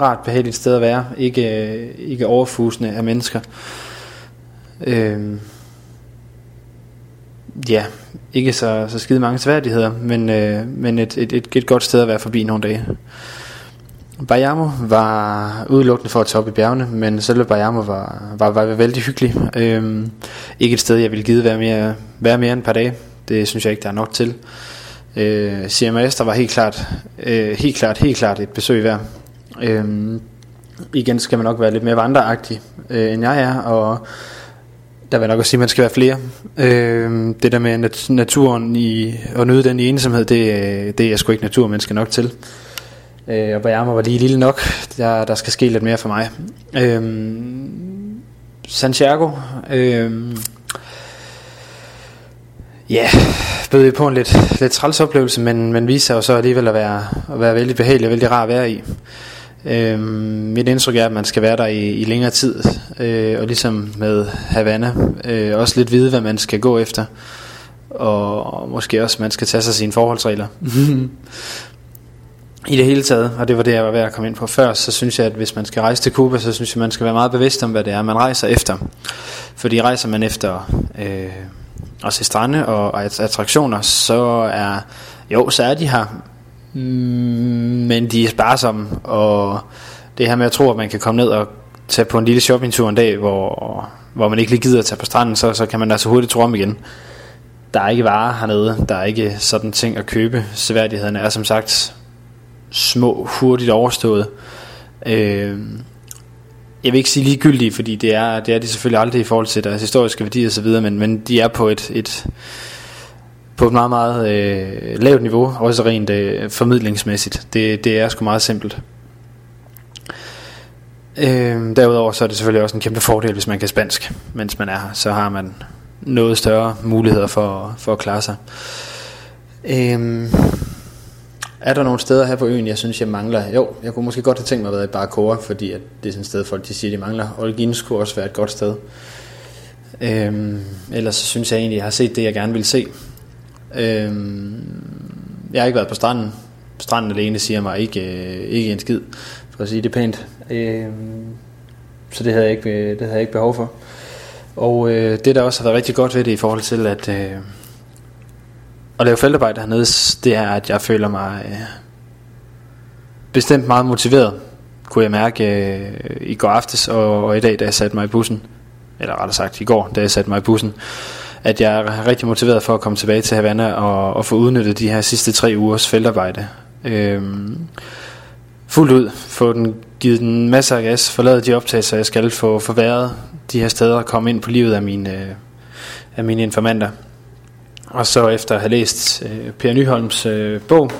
Speaker 2: rart behageligt sted at være. Ikke, øh, ikke overfusende af mennesker. Øh, ja, ikke så, så skide mange sværdigheder, men, øh, men et, et, et, et godt sted at være forbi nogle dage. Bayamo var udelukkende for at toppe i bjergene, men selve Bayamo var, var, var vældig hyggelig. Øhm, ikke et sted, jeg ville give være mere, være mere end et par dage. Det synes jeg ikke, der er nok til. Øh, CMS, der var helt klart, øh, helt klart, helt klart et besøg værd. Øhm, igen skal man nok være lidt mere vandreagtig, øh, end jeg er, og der vil jeg nok også sige, at man skal være flere. Øh, det der med nat- naturen i, og nyde den i ensomhed, det, det er jeg sgu ikke naturmenneske nok til. Øh, og Bayama var lige lille nok, der, der skal ske lidt mere for mig. Øh, Santiago, øh, ja, bød på en lidt, lidt træls oplevelse, men, men viste sig jo så alligevel at være, at være vældig behagelig og vældig rar at være i. Øhm, mit indtryk er, at man skal være der i, i længere tid, øh, og ligesom med Havana, øh, også lidt vide, hvad man skal gå efter, og måske også, man skal tage sig sine forholdsregler. I det hele taget, og det var det, jeg var ved at komme ind på før, så synes jeg, at hvis man skal rejse til Cuba, så synes jeg, man skal være meget bevidst om, hvad det er, man rejser efter. Fordi rejser man efter øh, se strande og attraktioner, så er, jo, så er de her, mm, men de er sparsomme, og det her med at tro, at man kan komme ned og tage på en lille shoppingtur en dag, hvor, hvor man ikke lige gider at tage på stranden, så, så kan man altså hurtigt tro om igen. Der er ikke varer hernede, der er ikke sådan ting at købe. Seværdighederne er som sagt små, hurtigt overstået. Øh, jeg vil ikke sige ligegyldige, fordi det er, det er de selvfølgelig aldrig i forhold til deres historiske værdier osv., men, men de er på et, et, på et meget, meget øh, lavt niveau, også rent øh, formidlingsmæssigt. Det, det er sgu meget simpelt. Øh, derudover så er det selvfølgelig også en kæmpe fordel, hvis man kan spansk, mens man er her. Så har man noget større muligheder for, for at klare sig. Øh, er der nogle steder her på øen, jeg synes, jeg mangler? Jo, jeg kunne måske godt have tænkt mig at være i Barakora, fordi at det er sådan et sted, folk de siger, de mangler. Olgins kunne også være et godt sted. Øhm, ellers så synes jeg egentlig, jeg har set det, jeg gerne vil se. Øhm, jeg har ikke været på stranden. Stranden alene siger mig ikke, øh, ikke en skid, for at sige det pænt. Øhm, så det havde, jeg ikke, øh, det havde jeg ikke behov for. Og øh, det, der også har været rigtig godt ved det i forhold til, at... Øh, at lave feltarbejde hernede, det er, at jeg føler mig øh, bestemt meget motiveret, kunne jeg mærke øh, i går aftes og, og i dag, da jeg satte mig i bussen, eller rettere sagt i går, da jeg satte mig i bussen, at jeg er rigtig motiveret for at komme tilbage til Havana og, og få udnyttet de her sidste tre ugers feltarbejde. Øhm, fuldt ud, få den, givet den masser af gas, forlade de optagelser, jeg skal få forværet de her steder og komme ind på livet af mine, øh, af mine informanter. Og så efter at have læst øh, Per Nyholms øh, bog,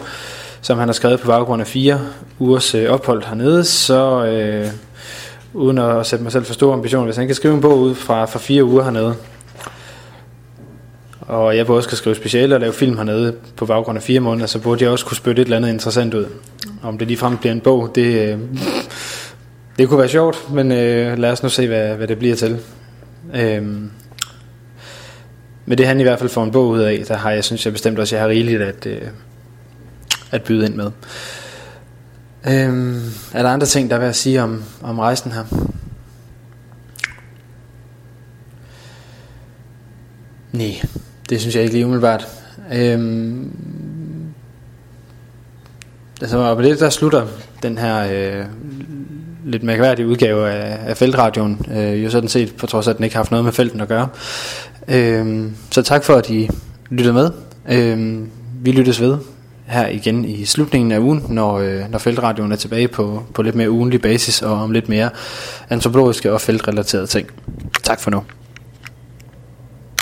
Speaker 2: som han har skrevet på baggrund af fire ugers øh, ophold hernede, så øh, uden at sætte mig selv for store ambitioner, hvis han kan skrive en bog ud fra, fra fire uger hernede, og jeg både skal skrive speciale og lave film hernede på baggrund af fire måneder, så burde jeg også kunne spytte et eller andet interessant ud. Om det ligefrem bliver en bog, det, øh, det kunne være sjovt, men øh, lad os nu se, hvad, hvad det bliver til. Øh, men det han i hvert fald får en bog ud af, der har jeg, synes jeg bestemt også, jeg har rigeligt at, øh, at byde ind med. Øhm, er der andre ting, der vil at sige om, om rejsen her? Nej, det synes jeg ikke lige umiddelbart. Øhm, altså, og på det der slutter den her øh, lidt mærkværdige udgave af, af feltradioen, øh, jo sådan set, på trods af at den ikke har haft noget med felten at gøre. Øhm, så tak for, at I lyttede med. Øhm, vi lyttes ved her igen i slutningen af ugen, når, øh, når feltradioen er tilbage på, på lidt mere ugenlig basis og om lidt mere antropologiske og feltrelaterede ting. Tak for nu.